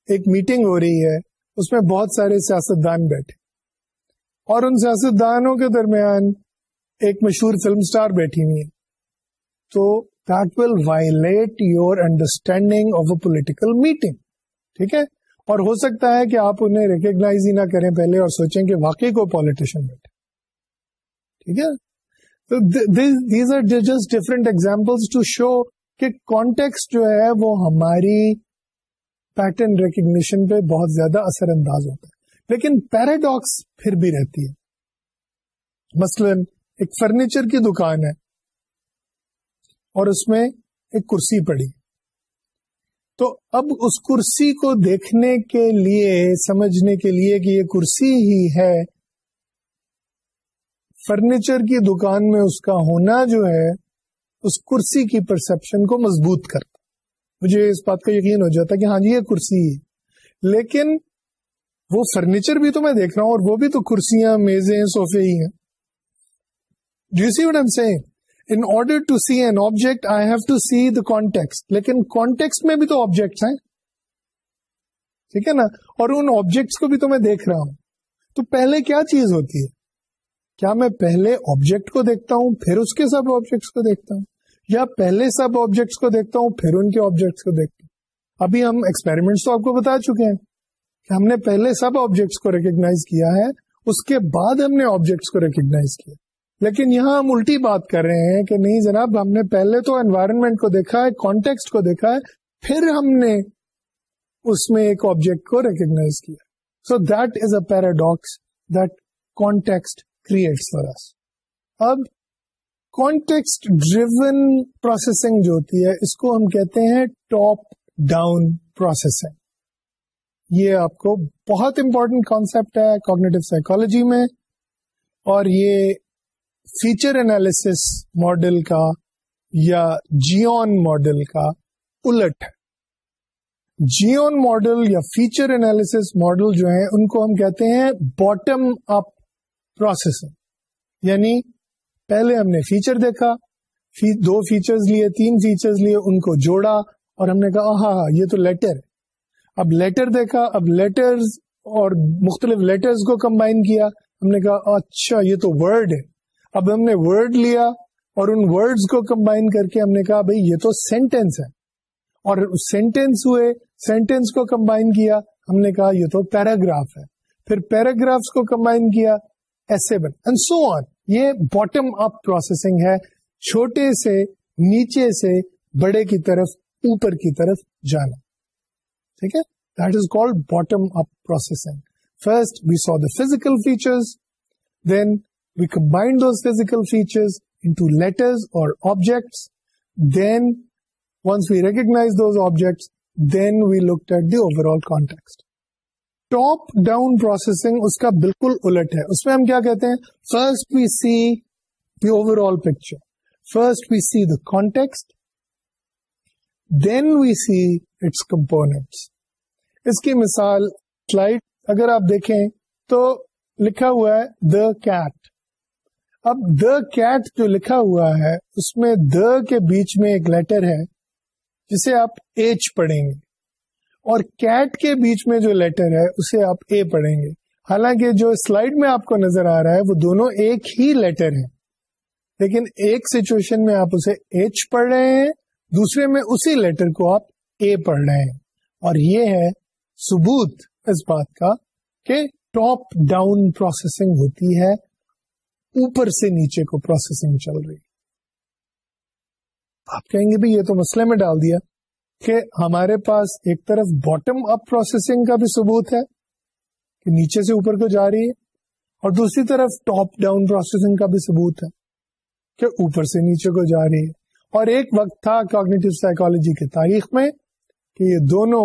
ایک میٹنگ ہو رہی ہے، اس میں بہت سارے سیاست دان بیٹھے۔ اور ان سیاست دانوں کے درمیان ایک مشہور فلم سٹار بیٹھی ہوئی ہے تو that will violate your understanding of a political meeting ٹھیک ہے؟ اور ہو سکتا ہے کہ آپ انہیں ریکگنائز ہی نہ کریں پہلے اور سوچیں کہ واقعی کو پالیٹیشین بیٹھے ٹھیک ہے؟ These are just different example to show کہ کانٹیکس جو ہے وہ ہماری پیٹرن ریکگنیشن پہ بہت زیادہ اثر انداز ہوتا ہے۔ لیکن پیراڈاکس پھر بھی رہتی ہے۔ مثلا ایک فرنیچر کی دکان ہے۔ اور اس میں ایک کرسی پڑی۔ تو اب اس کرسی کو دیکھنے کے لیے، سمجھنے کے لیے کہ یہ کرسی ہی ہے، فرنیچر کی دکان میں اس کا ہونا جو ہے، اس کرسی کی پرسپشن کو مضبوط کرتا۔ مجھے اس بات کا یقین ہو جاتا کہ ہاں جی یہ کرسی ہے۔ لیکن وہ فرنیچر بھی تو میں دیکھ رہا ہوں اور وہ بھی تو کرسیاں، میزیں سوفے ہی ہیں۔ Do see what I'm seeing in order to see an object I have to see the context لیکن کانٹیکس میں بھی تو آبجیکٹس ہیں ٹھیک ہے نا اور ان آبجیکٹس کو بھی تو میں دیکھ رہا ہوں تو پہلے کیا چیز ہوتی ہے کیا میں پہلے آبجیکٹ کو دیکھتا ہوں پھر اس کے سب آبجیکٹس کو دیکھتا ہوں یا پہلے سب آبجیکٹس کو دیکھتا ہوں پھر ان کے آبجیکٹس کو دیکھتا ہوں ابھی ہم ایکسپیریمنٹس تو آپ کو بتا چکے ہیں کہ ہم نے پہلے سب آبجیکٹس کو ریکگنائز کیا ہے اس کے بعد ہم نے آبجیکٹس کو ریکگنائز کیا لیکن یہاں ہم الٹی بات کر رہے ہیں کہ نہیں جناب، ہم نے پہلے تو انوائرمنٹ کو دیکھا ہے کانٹیکسٹ کو دیکھا ہے، پھر ہم نے اس میں ایک آبجیکٹ کو ریکگنائز کیا۔ So that is a paradox that context creates for us اب کانٹیکسٹ ڈریون پروسیسنگ جو ہوتی ہے، اس کو ہم کہتے ہیں ٹاپ ڈاؤن پروسیسنگ یہ آپ کو بہت امپورٹنٹ کانسیپٹ ہے کوگنیٹو سائیکولوجی میں، اور یہ فیچر انالیس ماڈل کا یا جیون ماڈل کا الٹ ہے جیون ماڈل یا فیچر انالیس ماڈل جو ہے ان کو ہم کہتے ہیں باٹم اپ پروسیسنگ یعنی پہلے ہم نے فیچر دیکھا دو فیچرز لیے تین فیچرز لیے ان کو جوڑا اور ہم نے کہا ہاں ہاں یہ تو لیٹر ہے اب لیٹر دیکھا اب لیٹرز اور مختلف لیٹرز کو کمبائن کیا ہم نے کہا اچھا یہ تو ورڈ ہے اب ہم نے ورڈ لیا اور ان ورڈز کو کمبائن کر کے ہم نے کہا بھائی یہ تو سینٹینس ہے۔ اور سینٹینس ہوئے سینٹینس کو کمبائن کیا، ہم نے کہا یہ تو پیراگراف ہے۔ پھر پیراگرافس کو کمبائن کیا ایسے بن اینڈ سو آن یہ باٹم اپ پروسیسنگ ہے، چھوٹے سے، نیچے سے، بڑے کی طرف، اوپر کی طرف جانا۔ ٹھیک ہے؟ That is called bottom up processing first we see the physical features then we combine those physical features into letters or objects then once we recognize those objects then we look at the overall top down processing اس کا بالکل الٹ ہے اس میں ہم کیا کہتے ہیں first we see the overall picture first we see the context then we see its components اس کی مثال سلائڈ اگر آپ دیکھیں تو لکھا ہوا ہے دا کیٹ اب دا کیٹ جو لکھا ہوا ہے، اس میں دا کے بیچ میں ایک لیٹر ہے، جسے آپ ایچ پڑھیں گے۔ اور کیٹ کے بیچ میں جو لیٹر ہے، اسے آپ اے پڑھیں گے۔ حالانکہ جو سلائڈ میں آپ کو نظر آ رہا ہے، وہ دونوں ایک ہی لیٹر ہیں۔ لیکن ایک سچویشن میں آپ اسے ایچ پڑھ رہے ہیں، دوسرے میں اسی لیٹر کو آپ اے پڑھ رہے ہیں۔ اور یہ ہے ثبوت اس بات کا کہ ٹاپ ڈاؤن پروسیسنگ ہوتی ہے۔ اوپر سے نیچے کو پروسیسنگ چل رہی آپ کہیں گے بھی یہ تو مسئلے میں ڈال دیا کہ ہمارے پاس ایک طرف باٹم اپ پروسیسنگ کا بھی ثبوت ہے کہ نیچے سے اوپر کو جا رہی ہے، اور دوسری طرف ٹاپ ڈاؤن پروسیسنگ کا بھی ثبوت ہے کہ اوپر سے نیچے کو جا رہی ہے۔ اور ایک وقت تھا کوگنیٹو سائیکالوجی کی تاریخ میں کہ یہ دونوں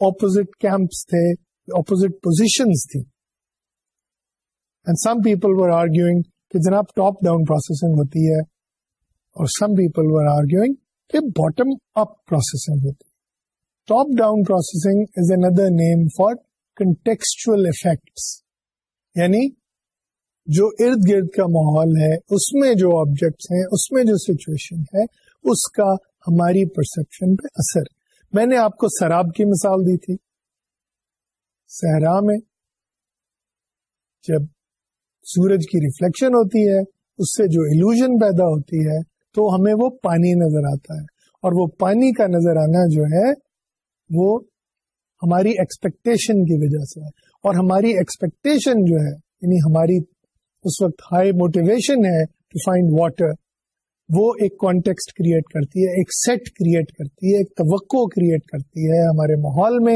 اپوزٹ کیمپس تھے اپوزٹ پوزیشنز تھی and some people were arguing کہ جناب ٹاپ ڈاؤن پروسیسنگ ہوتی ہے اور سم پیپل ور آرگیوئنگ کہ باٹم اپ پروسیسنگ ہوتی ہے۔ Top down processing is another name for contextual effects یعنی جو ارد گرد کا ماحول ہے، اس میں جو آبجیکٹس ہیں، اس میں جو سچویشن ہے، اس کا ہماری پرسپشن پہ اثر۔ میں نے آپ کو سراب کی مثال دی تھی۔ صحرا میں جب سورج کی ریفلیکشن ہوتی ہے، اس سے جو الوژن پیدا ہوتی ہے، تو ہمیں وہ پانی نظر آتا ہے۔ اور وہ پانی کا نظر آنا جو ہے، وہ ہماری ایکسپیکٹیشن کی وجہ سے ہے۔ اور ہماری ایکسپیکٹیشن جو ہے یعنی ہماری اس وقت ہائی موٹیویشن ہے ٹو فائنڈ واٹر وہ ایک کانٹیکسٹ کریٹ کرتی ہے، ایک سیٹ کریٹ کرتی ہے، ایک توقع کریٹ کرتی ہے ہمارے ماحول میں۔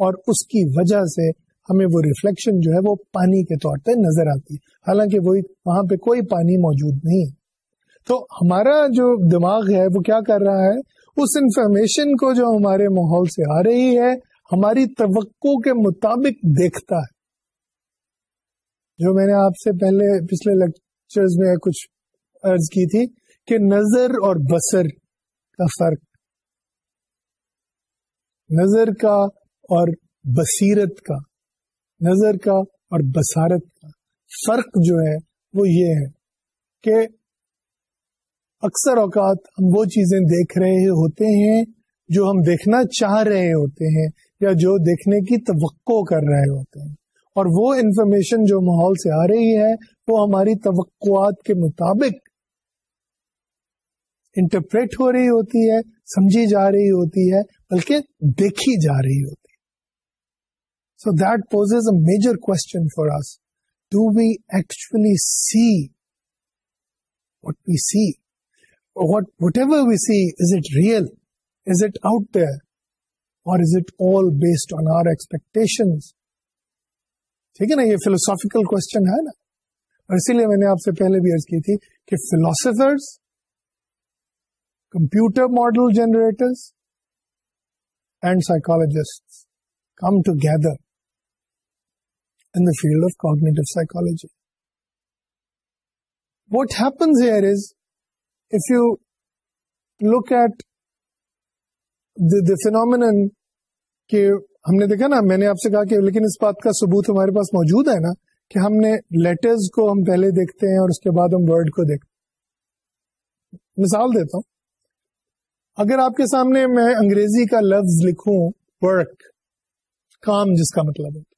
اور اس کی وجہ سے ہمیں وہ ریفلیکشن جو ہے وہ پانی کے طور پہ نظر آتی ہے۔ حالانکہ وہی وہاں پہ کوئی پانی موجود نہیں۔ تو ہمارا جو دماغ ہے وہ کیا کر رہا ہے؟ اس انفارمیشن کو جو ہمارے ماحول سے آ رہی ہے، ہماری توقع کے مطابق دیکھتا ہے۔ جو میں نے آپ سے پہلے پچھلے لیکچر میں کچھ عرض کی تھی کہ نظر اور بسر کا فرق۔ نظر کا اور بصیرت کا۔ نظر کا اور بسارت کا۔ فرق جو ہے وہ یہ ہے کہ اکثر اوقات ہم وہ چیزیں دیکھ رہے ہوتے ہیں جو ہم دیکھنا چاہ رہے ہوتے ہیں یا جو دیکھنے کی توقع کر رہے ہوتے ہیں۔ اور وہ انفارمیشن جو ماحول سے آ رہی ہے وہ ہماری توقعات کے مطابق انٹرپریٹ ہو رہی ہوتی ہے، سمجھی جا رہی ہوتی ہے، بلکہ دیکھی جا رہی ہوتی ہے۔ So that poses a major question for us. Do we actually see what we see? Or whatever we see, is it real? Is it out there? Or is it all based on our expectations? ٹھیک ہے نا یہ philosophical question ہے نا اور اسی لیے میں نے آپ سے پہلے بھی عرض کی تھی کہ philosophers computer model generators and psychologists come together in the field of cognitive psychology. What happens here is, if you look at the, the phenomenon کہ ہم نے دیکھا نا میں نے آپ سے کہا کہ لیکن اس بات کا ثبوت ہمارے پاس موجود ہے نا کہ ہم نے لیٹرز کو ہم پہلے دیکھتے ہیں اور اس کے بعد ہم ورڈ کو دیکھتے ہیں۔ مثال دیتا ہوں۔ اگر آپ کے سامنے میں انگریزی کا لفظ لکھوں ورک کام جس کا مطلب ہے۔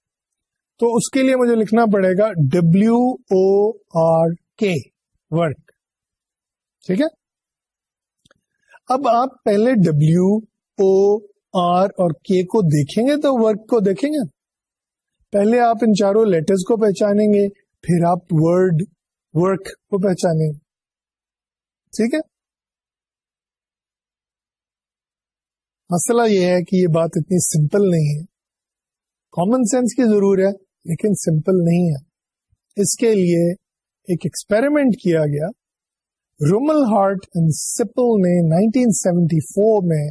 تو اس کے لیے مجھے لکھنا پڑے گا W O R K work ٹھیک ہے؟ اب آپ پہلے ڈبلو او آر اور کے کو دیکھیں گے تو ورک کو دیکھیں گے؟ پہلے آپ ان چاروں لیٹرز کو پہچانیں گے، پھر آپ ورڈ ورک کو پہچانیں گے۔ ٹھیک ہے؟ مسئلہ یہ ہے کہ یہ بات اتنی سمپل نہیں ہے۔ کامن سینس کی ضرور ہے۔ لیکن سمپل نہیں ہے۔ اس کے لیے ایک ایکسپیریمنٹ کیا گیا۔ رومل ہارٹ اینڈ سپل نے 1974 میں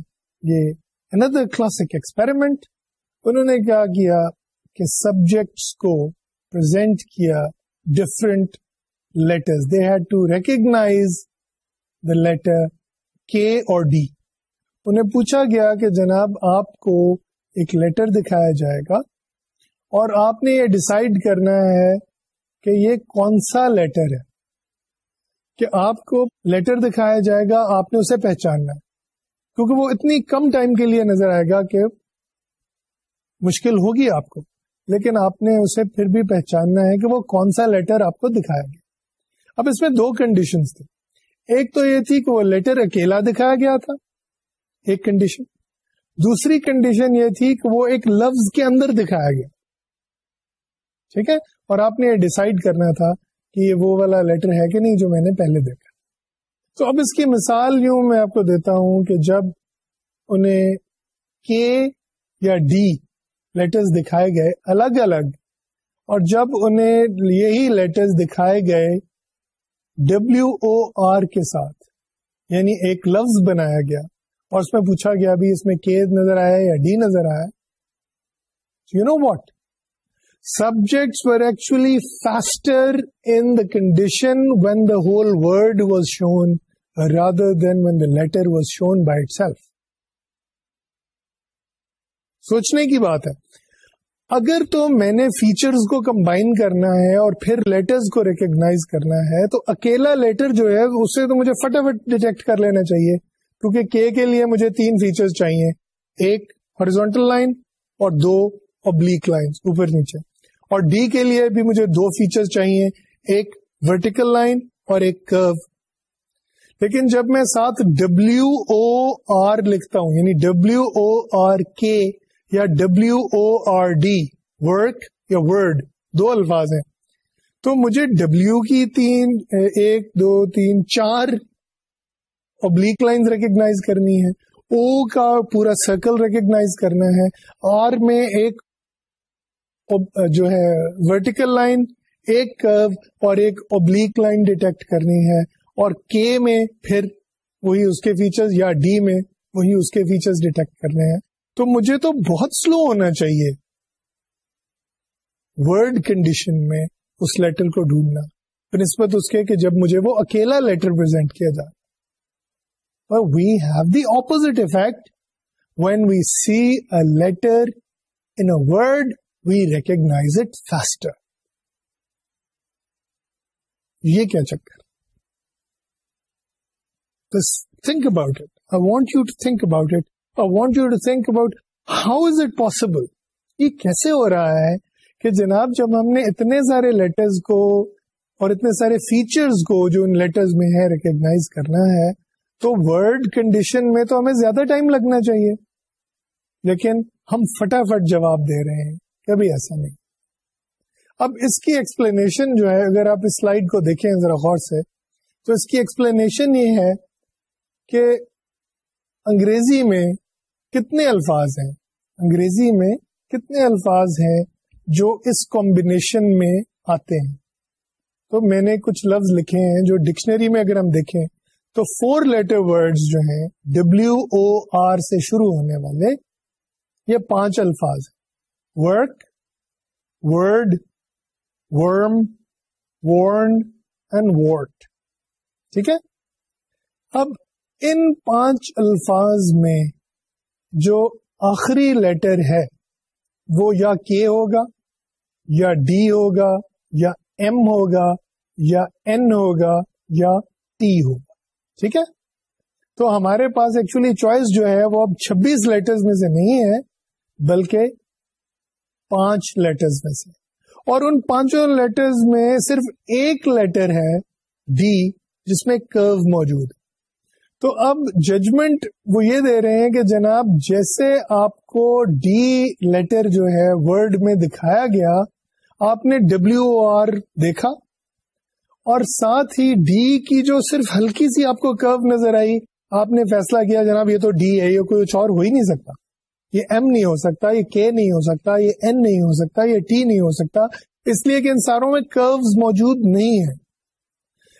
یہ اندر کلاسک ایکسپیریمنٹ انہوں نے کیا کیا کہ سبجیکٹس کو پرزینٹ کیا different letter they had to recognize the letter K اور ڈی انہیں پوچھا گیا کہ جناب آپ کو ایک لیٹر دکھایا جائے گا۔ اور آپ نے یہ ڈسائڈ کرنا ہے کہ یہ کون سا لیٹر ہے کہ آپ کو لیٹر دکھایا جائے گا، آپ نے اسے پہچاننا ہے۔ کیونکہ وہ اتنی کم ٹائم کے لیے نظر آئے گا کہ مشکل ہوگی آپ کو۔ لیکن آپ نے اسے پھر بھی پہچاننا ہے کہ وہ کون سا لیٹر آپ کو دکھایا گیا۔ اب اس میں دو کنڈیشن تھے۔ ایک تو یہ تھی کہ وہ لیٹر اکیلا دکھایا گیا تھا، ایک کنڈیشن دوسری کنڈیشن یہ تھی کہ وہ ایک لفظ کے اندر دکھایا گیا۔ ٹھیک ہے؟ اور آپ نے یہ ڈسائڈ کرنا تھا کہ یہ وہ والا لیٹر ہے کہ نہیں جو میں نے پہلے دیکھا تو اب اس کی مثال یوں میں آپ کو دیتا ہوں کہ جب انہیں کے یا ڈی لیٹرز دکھائے گئے الگ الگ، اور جب انہیں یہی لیٹرز دکھائے گئے ڈبلو او آر کے ساتھ یعنی ایک لفظ بنایا گیا، اور اس میں پوچھا گیا بھی اس میں کے نظر آیا یا ڈی نظر آیا you know what subjects were actually faster in the condition when the whole word was shown rather than when the letter was shown by itself سوچنے کی بات ہے۔ اگر تو میں نے فیچرز کو کمبائن کرنا ہے اور پھر لیٹرز کو ریکگنائز کرنا ہے، تو اکیلا لیٹر جو ہے، اسے تو مجھے فٹافٹ ڈیٹیکٹ کر لینا چاہیے۔ کیونکہ کے کے لیے مجھے تین فیچرز چاہیے۔ ایک ہارزونٹل لائن اور دو اوبلیک لائن اوپر نیچے۔ اور ڈی کے لیے بھی مجھے دو فیچر چاہیے، ایک ورٹیکل لائن اور ایک کرو لیکن جب میں ساتھ ڈبلو او آر لکھتا ہوں یعنی ڈبلو او آر کے یا W O R D work یا ورڈ دو الفاظ ہیں، تو مجھے ڈبلو کی تین، ایک، دو، تین، چار ابلیک لائن ریکگنائز کرنی ہے او کا پورا سرکل ریکگنائز کرنا ہے آر میں ایک جو ہے ورٹیکل لائن ایک کرو اور ایک اوبلیک لائن ڈیٹیکٹ کرنی ہے اور کے میں پھر وہی اس کے فیچرز یا ڈی میں وہی اس کے فیچرز ڈیٹیکٹ کرنے ہیں۔ تو مجھے تو بہت سلو ہونا چاہیے ورڈ کنڈیشن میں اس لیٹر کو ڈھونڈنا۔ نسبت اس کے کہ جب مجھے وہ اکیلا لیٹر پرزینٹ کیا جائے۔ We have the opposite effect when we see a letter in word we recognize it faster یہ کیا چکر think about it I want you to think about it I want you to think about how is it possible یہ کیسے ہو رہا ہے کہ جناب جب ہم نے اتنے سارے لیٹرز کو اور اتنے سارے فیچرز کو جو ان لیٹرز میں ہے ریکگناز کرنا ہے، تو ورڈ کنڈیشن میں تو ہمیں زیادہ ٹائم لگنا چاہیے۔ لیکن ہم فٹافٹ جواب دے رہے ہیں۔ کبھی ایسا نہیں۔ اب اس کی ایکسپلینیشن جو ہے، اگر آپ اس سلائڈ کو دیکھیں ذرا غور سے، تو اس کی ایکسپلینیشن یہ ہے کہ انگریزی میں کتنے الفاظ ہیں۔ انگریزی میں کتنے الفاظ ہیں جو اس کمبینیشن میں آتے ہیں۔ تو میں نے کچھ لفظ لکھے ہیں جو ڈکشنری میں اگر ہم دیکھیں، تو فور لیٹر ورڈز جو ہیں ڈبلو او آر سے شروع ہونے والے، یہ پانچ الفاظ ہیں۔ Work word worm warn and wart ٹھیک ہے؟ اب ان پانچ الفاظ میں جو آخری لیٹر ہے، وہ یا کے ہوگا، یا ڈی ہوگا، یا ایم ہوگا، یا این ہوگا، یا ٹی ہوگا۔ ٹھیک ہے؟ تو ہمارے پاس ایکچولی چوائس جو ہے، وہ اب چھبیس لیٹرز میں سے نہیں ہے، بلکہ پانچ لیٹرز میں سے۔ اور ان پانچوں لیٹرز میں صرف ایک لیٹر ہے ڈی جس میں کرو موجود۔ تو اب ججمنٹ وہ یہ دے رہے ہیں کہ جناب جیسے آپ کو ڈی لیٹر جو ہے ورڈ میں دکھایا گیا، آپ نے ڈبلو آر دیکھا۔ اور ساتھ ہی ڈی کی جو صرف ہلکی سی آپ کو کرو نظر آئی، آپ نے فیصلہ کیا جناب یہ تو ڈی ہے، یہ کوئی اور ہو ہی نہیں سکتا۔ یہ ایم نہیں ہو سکتا، یہ کے نہیں ہو سکتا، یہ این نہیں ہو سکتا، یہ ٹی نہیں ہو سکتا۔ اس لیے کہ ان ساروں میں کروز موجود نہیں ہے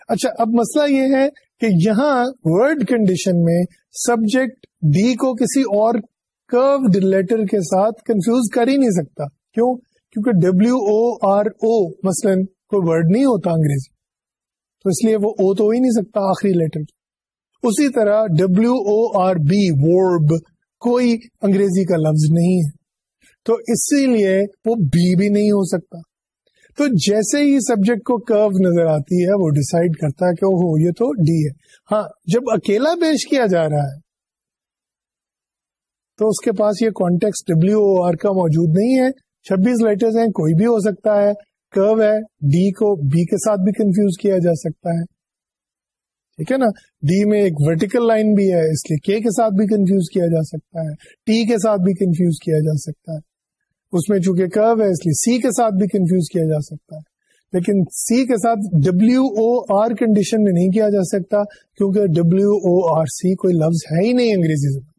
اچھا اب مسئلہ یہ ہے کہ یہاں ورڈ کنڈیشن میں سبجیکٹ ڈی کو کسی اور کروڈ لیٹر کے ساتھ کنفیوز کر ہی نہیں سکتا۔ کیوں؟ کیونکہ ڈبلو او آر او مثلاً کوئی ورڈ نہیں ہوتا انگریزی۔ تو اس لیے وہ او تو ہو ہی نہیں سکتا آخری لیٹر اسی طرح W O R B worb کوئی انگریزی کا لفظ نہیں ہے۔ تو اسی لیے وہ بی بھی نہیں ہو سکتا۔ تو جیسے ہی سبجیکٹ کو کرو نظر آتی ہے، وہ ڈسائڈ کرتا ہے کہ ہو یہ تو ڈی ہے۔ ہاں جب اکیلا پیش کیا جا رہا ہے، تو اس کے پاس یہ کانٹیکس ڈبلو او آر کا موجود نہیں ہے۔ چھبیس لیٹرز ہیں، کوئی بھی ہو سکتا ہے۔ کرو ہے ڈی کو بی کے ساتھ بھی کنفیوز کیا جا سکتا ہے۔ ٹھیک ہے نا؟ ڈی میں ایک ورٹیکل لائن بھی ہے، اس لیے کے کے ساتھ بھی کنفیوز کیا جا سکتا ہے۔ ٹی کے ساتھ بھی کنفیوز کیا جا سکتا ہے۔ اس میں چونکہ کرو ہے، اس لیے سی کے ساتھ بھی کنفیوز کیا جا سکتا ہے۔ لیکن سی کے ساتھ ڈبلو او آر کنڈیشن میں نہیں کیا جا سکتا، کیونکہ ڈبلو او آر سی کوئی لفظ ہے ہی نہیں انگریزی زبان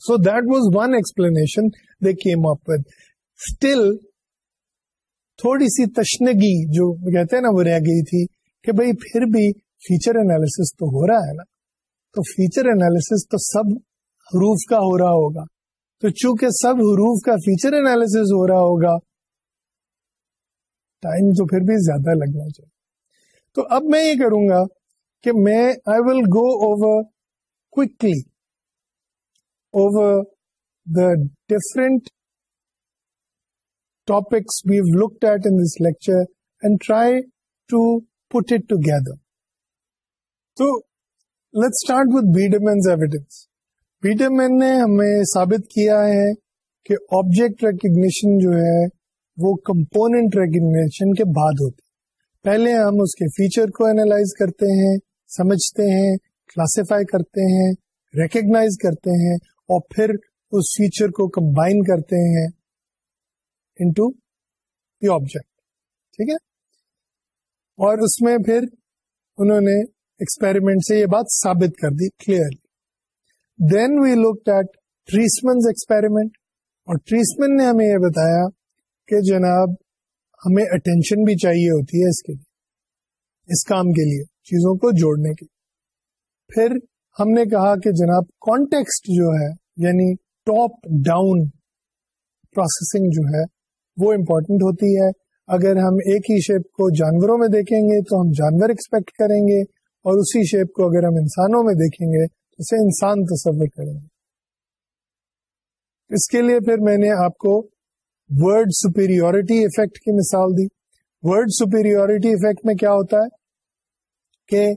so that was one explanation they came up with still تھوڑی سی تشنگی جو کہتے ہیں نا، وہ رہ گئی تھی کہ بھائی پھر بھی فیچر انالیس تو ہو رہا ہے نا، تو فیچر انالیس تو سب حروف کا ہو رہا ہوگا۔ تو چونکہ سب حروف کا فیچر انالیس ہو رہا ہوگا ٹائم تو پھر بھی زیادہ لگنا چاہیے۔ تو اب میں یہ کروں گا کہ میں I will go over quickly over the different topics we looked at in this lecture and try to put it together تو let start with Biederman's evidence Peter مین نے ہمیں ثابت کیا ہے کہ آبجیکٹ ریکگنیشن جو ہے وہ کمپوننٹ ریکگنیشن کے بعد ہوتی پہلے ہم اس کے فیچر کو اینالائز کرتے ہیں، سمجھتے ہیں کلاسیفائی کرتے ہیں ریکگنائز کرتے ہیں اور پھر اس فیچر کو کمبائن کرتے ہیں انٹو دی آبجیکٹ ٹھیک ہے؟ اور اس میں پھر انہوں نے ایکسپیریمنٹ سے یہ بات ثابت کر دی clearly then we look at Treisman experiment اور ٹریسمن نے ہمیں یہ بتایا کہ جناب ہمیں اٹینشن بھی چاہیے ہوتی ہے اس کے لیے، اس کام کے لیے، چیزوں کو جوڑنے کے پھر ہم نے کہا کہ جناب کانٹیکسٹ جو ہے یعنی ٹاپ ڈاؤن پروسیسنگ جو ہے، وہ امپورٹنٹ ہوتی ہے۔ اگر ہم ایک ہی شیپ کو جانوروں میں دیکھیں گے تو ہم جانور ایکسپیکٹ کریں گے۔ اور اسی شیپ کو اگر ہم انسانوں میں دیکھیں گے تو اسے انسان تصور کریں گے۔ اس کے لیے پھر میں نے آپ کو ورڈ سپیریورٹی افیکٹ کی مثال دی۔ ورڈ سپیریورٹی افیکٹ میں کیا ہوتا ہے؟ کہ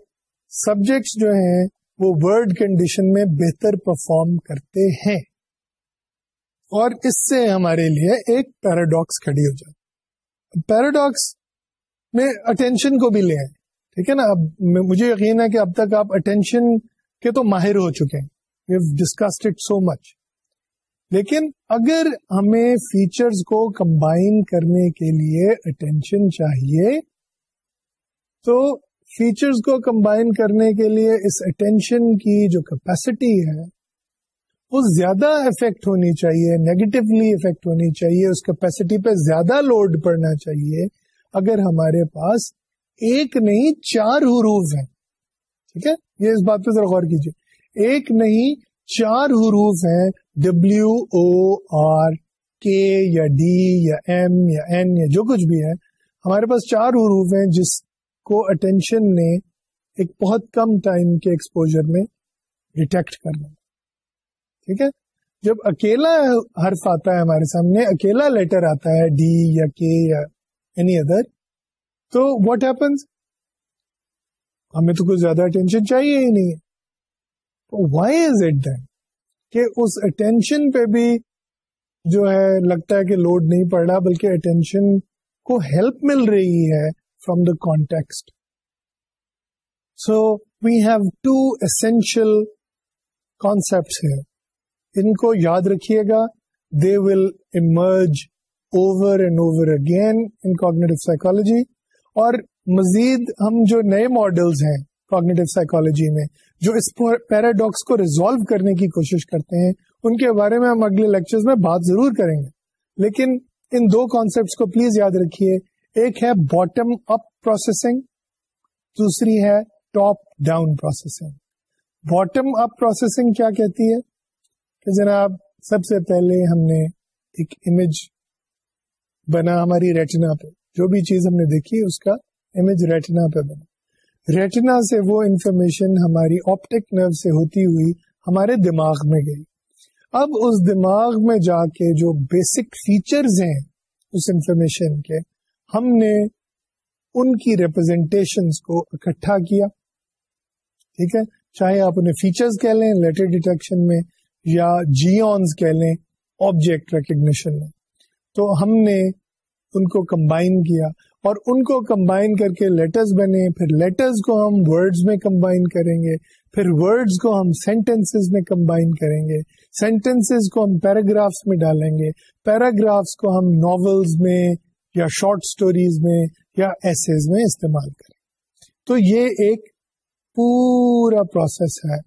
سبجیکٹس جو ہیں وہ ورڈ کنڈیشن میں بہتر پرفارم کرتے ہیں۔ اور اس سے ہمارے لیے ایک پیراڈاکس کھڑی ہو جائے پیراڈاکس میں اٹینشن کو بھی لے آئے ٹھیک ہے نا؟ اب مجھے یقین ہے کہ اب تک آپ اٹینشن کہ تو ماہر ہو چکے ہیں۔ ڈسکسڈ اٹ سو مچ لیکن اگر ہمیں فیچرز کو کمبائن کرنے کے لیے اٹینشن چاہیے، تو فیچرز کو کمبائن کرنے کے لیے اس اٹینشن کی جو کیپیسٹی ہے، وہ زیادہ افیکٹ ہونی چاہیے نیگیٹولی افیکٹ ہونی چاہیے، اس کیپیسٹی پہ زیادہ لوڈ پڑنا چاہیے۔ اگر ہمارے پاس ایک نہیں، چار حروف ہیں۔ ٹھیک ہے؟ یہ اس بات پہ ذرا غور کیجیے ایک نہیں، چار حروف ہیں۔ ڈبلو او آر کے یا ڈی یا ایم یا این یا جو کچھ بھی ہے ہمارے پاس چار حروف ہیں جس کو اٹینشن نے ایک بہت کم ٹائم کے ایکسپوجر میں ڈیٹیکٹ کرنا ٹھیک ہے؟ جب اکیلا حرف آتا ہے ہمارے سامنے، اکیلا لیٹر آتا ہے، ڈی یا کے یا اینی ادر تو واٹ ہیپنس ہمیں تو کچھ زیادہ اٹینشن چاہیے ہی نہیں. ہے وائی از اٹ دین کہ اس اٹینشن پہ بھی جو ہے لگتا ہے کہ لوڈ نہیں پڑ رہا بلکہ اٹینشن کو ہیلپ مل رہی ہے from the context so we have two essential concept ہے ان کو یاد رکھیے گا. They will emerge over and over again in cognitive psychology اور مزید ہم جو نئے ماڈلز ہیں کوگنیٹو سائیکولوجی میں، جو اس پیراڈاکس کو ریزالو کرنے کی کوشش کرتے ہیں، ان کے بارے میں ہم اگلے لیکچر میں بات ضرور کریں گے۔ لیکن ان دو کانسیپٹس کو پلیز یاد رکھیے، ایک ہے باٹم اپ پروسیسنگ دوسری ہے top down processing bottom up processing کیا کہتی ہے؟ کہ جناب، سب سے پہلے ہم نے ایک امیج بنا ہماری ریٹنا پہ۔ جو بھی چیز ہم نے دیکھی اس کا امیج ریٹنا پہ بنا۔ ریٹنا سے وہ انفارمیشن ہماری آپٹک نرو سے ہوتی ہوئی ہمارے دماغ میں گئی۔ اب اس دماغ میں جا کے جو بیسک فیچرز ہیں اس انفارمیشن کے، ہم نے ان کی ریپرزینٹیشن کو اکٹھا کیا۔ ٹھیک ہے؟ چاہے آپ انہیں فیچرز کہہ لیں لیٹر ڈیٹیکشن میں، یا جیونز کہہ لیں آبجیکٹ ریکگنیشن میں۔ تو ہم نے ان کو کمبائن کیا اور ان کو کمبائن کر کے لیٹرز بنے، پھر لیٹرز کو ہم ورڈز میں کمبائن کریں گے، پھر ورڈز کو ہم سینٹینس میں کمبائن کریں گے سینٹینس کو ہم پیراگرافس میں ڈالیں گے پیراگرافس کو ہم ناولز میں یا شارٹ اسٹوریز میں یا ایسز میں استعمال کریں۔ تو یہ ایک پورا پروسیس ہے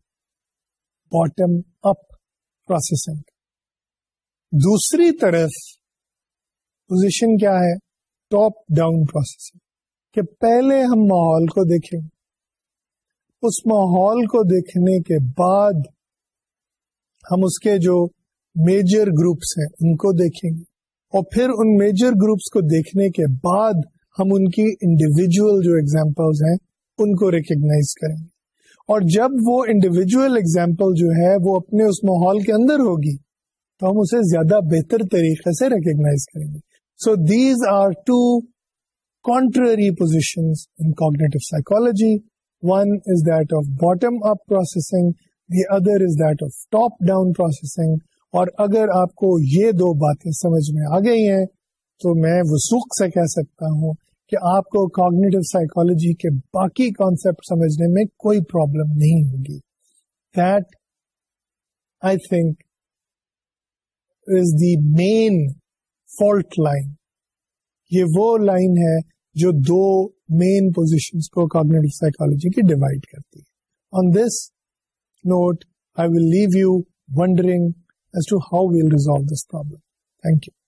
باٹم اپ پروسیسنگ دوسری طرف پوزیشن کیا ہے? ٹاپ ڈاؤن پروسیسنگ کہ پہلے ہم ماحول کو دیکھیں۔ گے اس ماحول کو دیکھنے کے بعد ہم اس کے جو میجر گروپس ہیں، ان کو دیکھیں۔ گے اور پھر ان میجر گروپس کو دیکھنے کے بعد ہم ان کی انڈیویجل جو ایگزامپل ہیں، ان کو ریکگنائز کریں۔ گے اور جب وہ انڈیویجل ایگزامپل جو ہے، وہ اپنے اس ماحول کے اندر ہوگی، تو ہم اسے زیادہ بہتر طریقے سے ریکگنائز کریں گے۔ So these are two contrary position in cognitive psychology one is that of bottom up processing the other is that of top down processing اور اگر آپ کو یہ دو باتیں سمجھ میں آ گئی ہیں، تو میں وسوخ سے کہہ سکتا ہوں کہ آپ کو کوگنیٹو سائیکولوجی کے باقی کانسیپٹ سمجھنے میں کوئی پرابلم نہیں ہوگی۔ That I think is the main fault line. یہ وہ لائن ہے جو دو مین پوزیشن کو کاگنیٹو سائیکالوجی کی ڈیوائڈ کرتی ہے۔ On this note I will leave you wondering as to how we'll resolve this problem thank you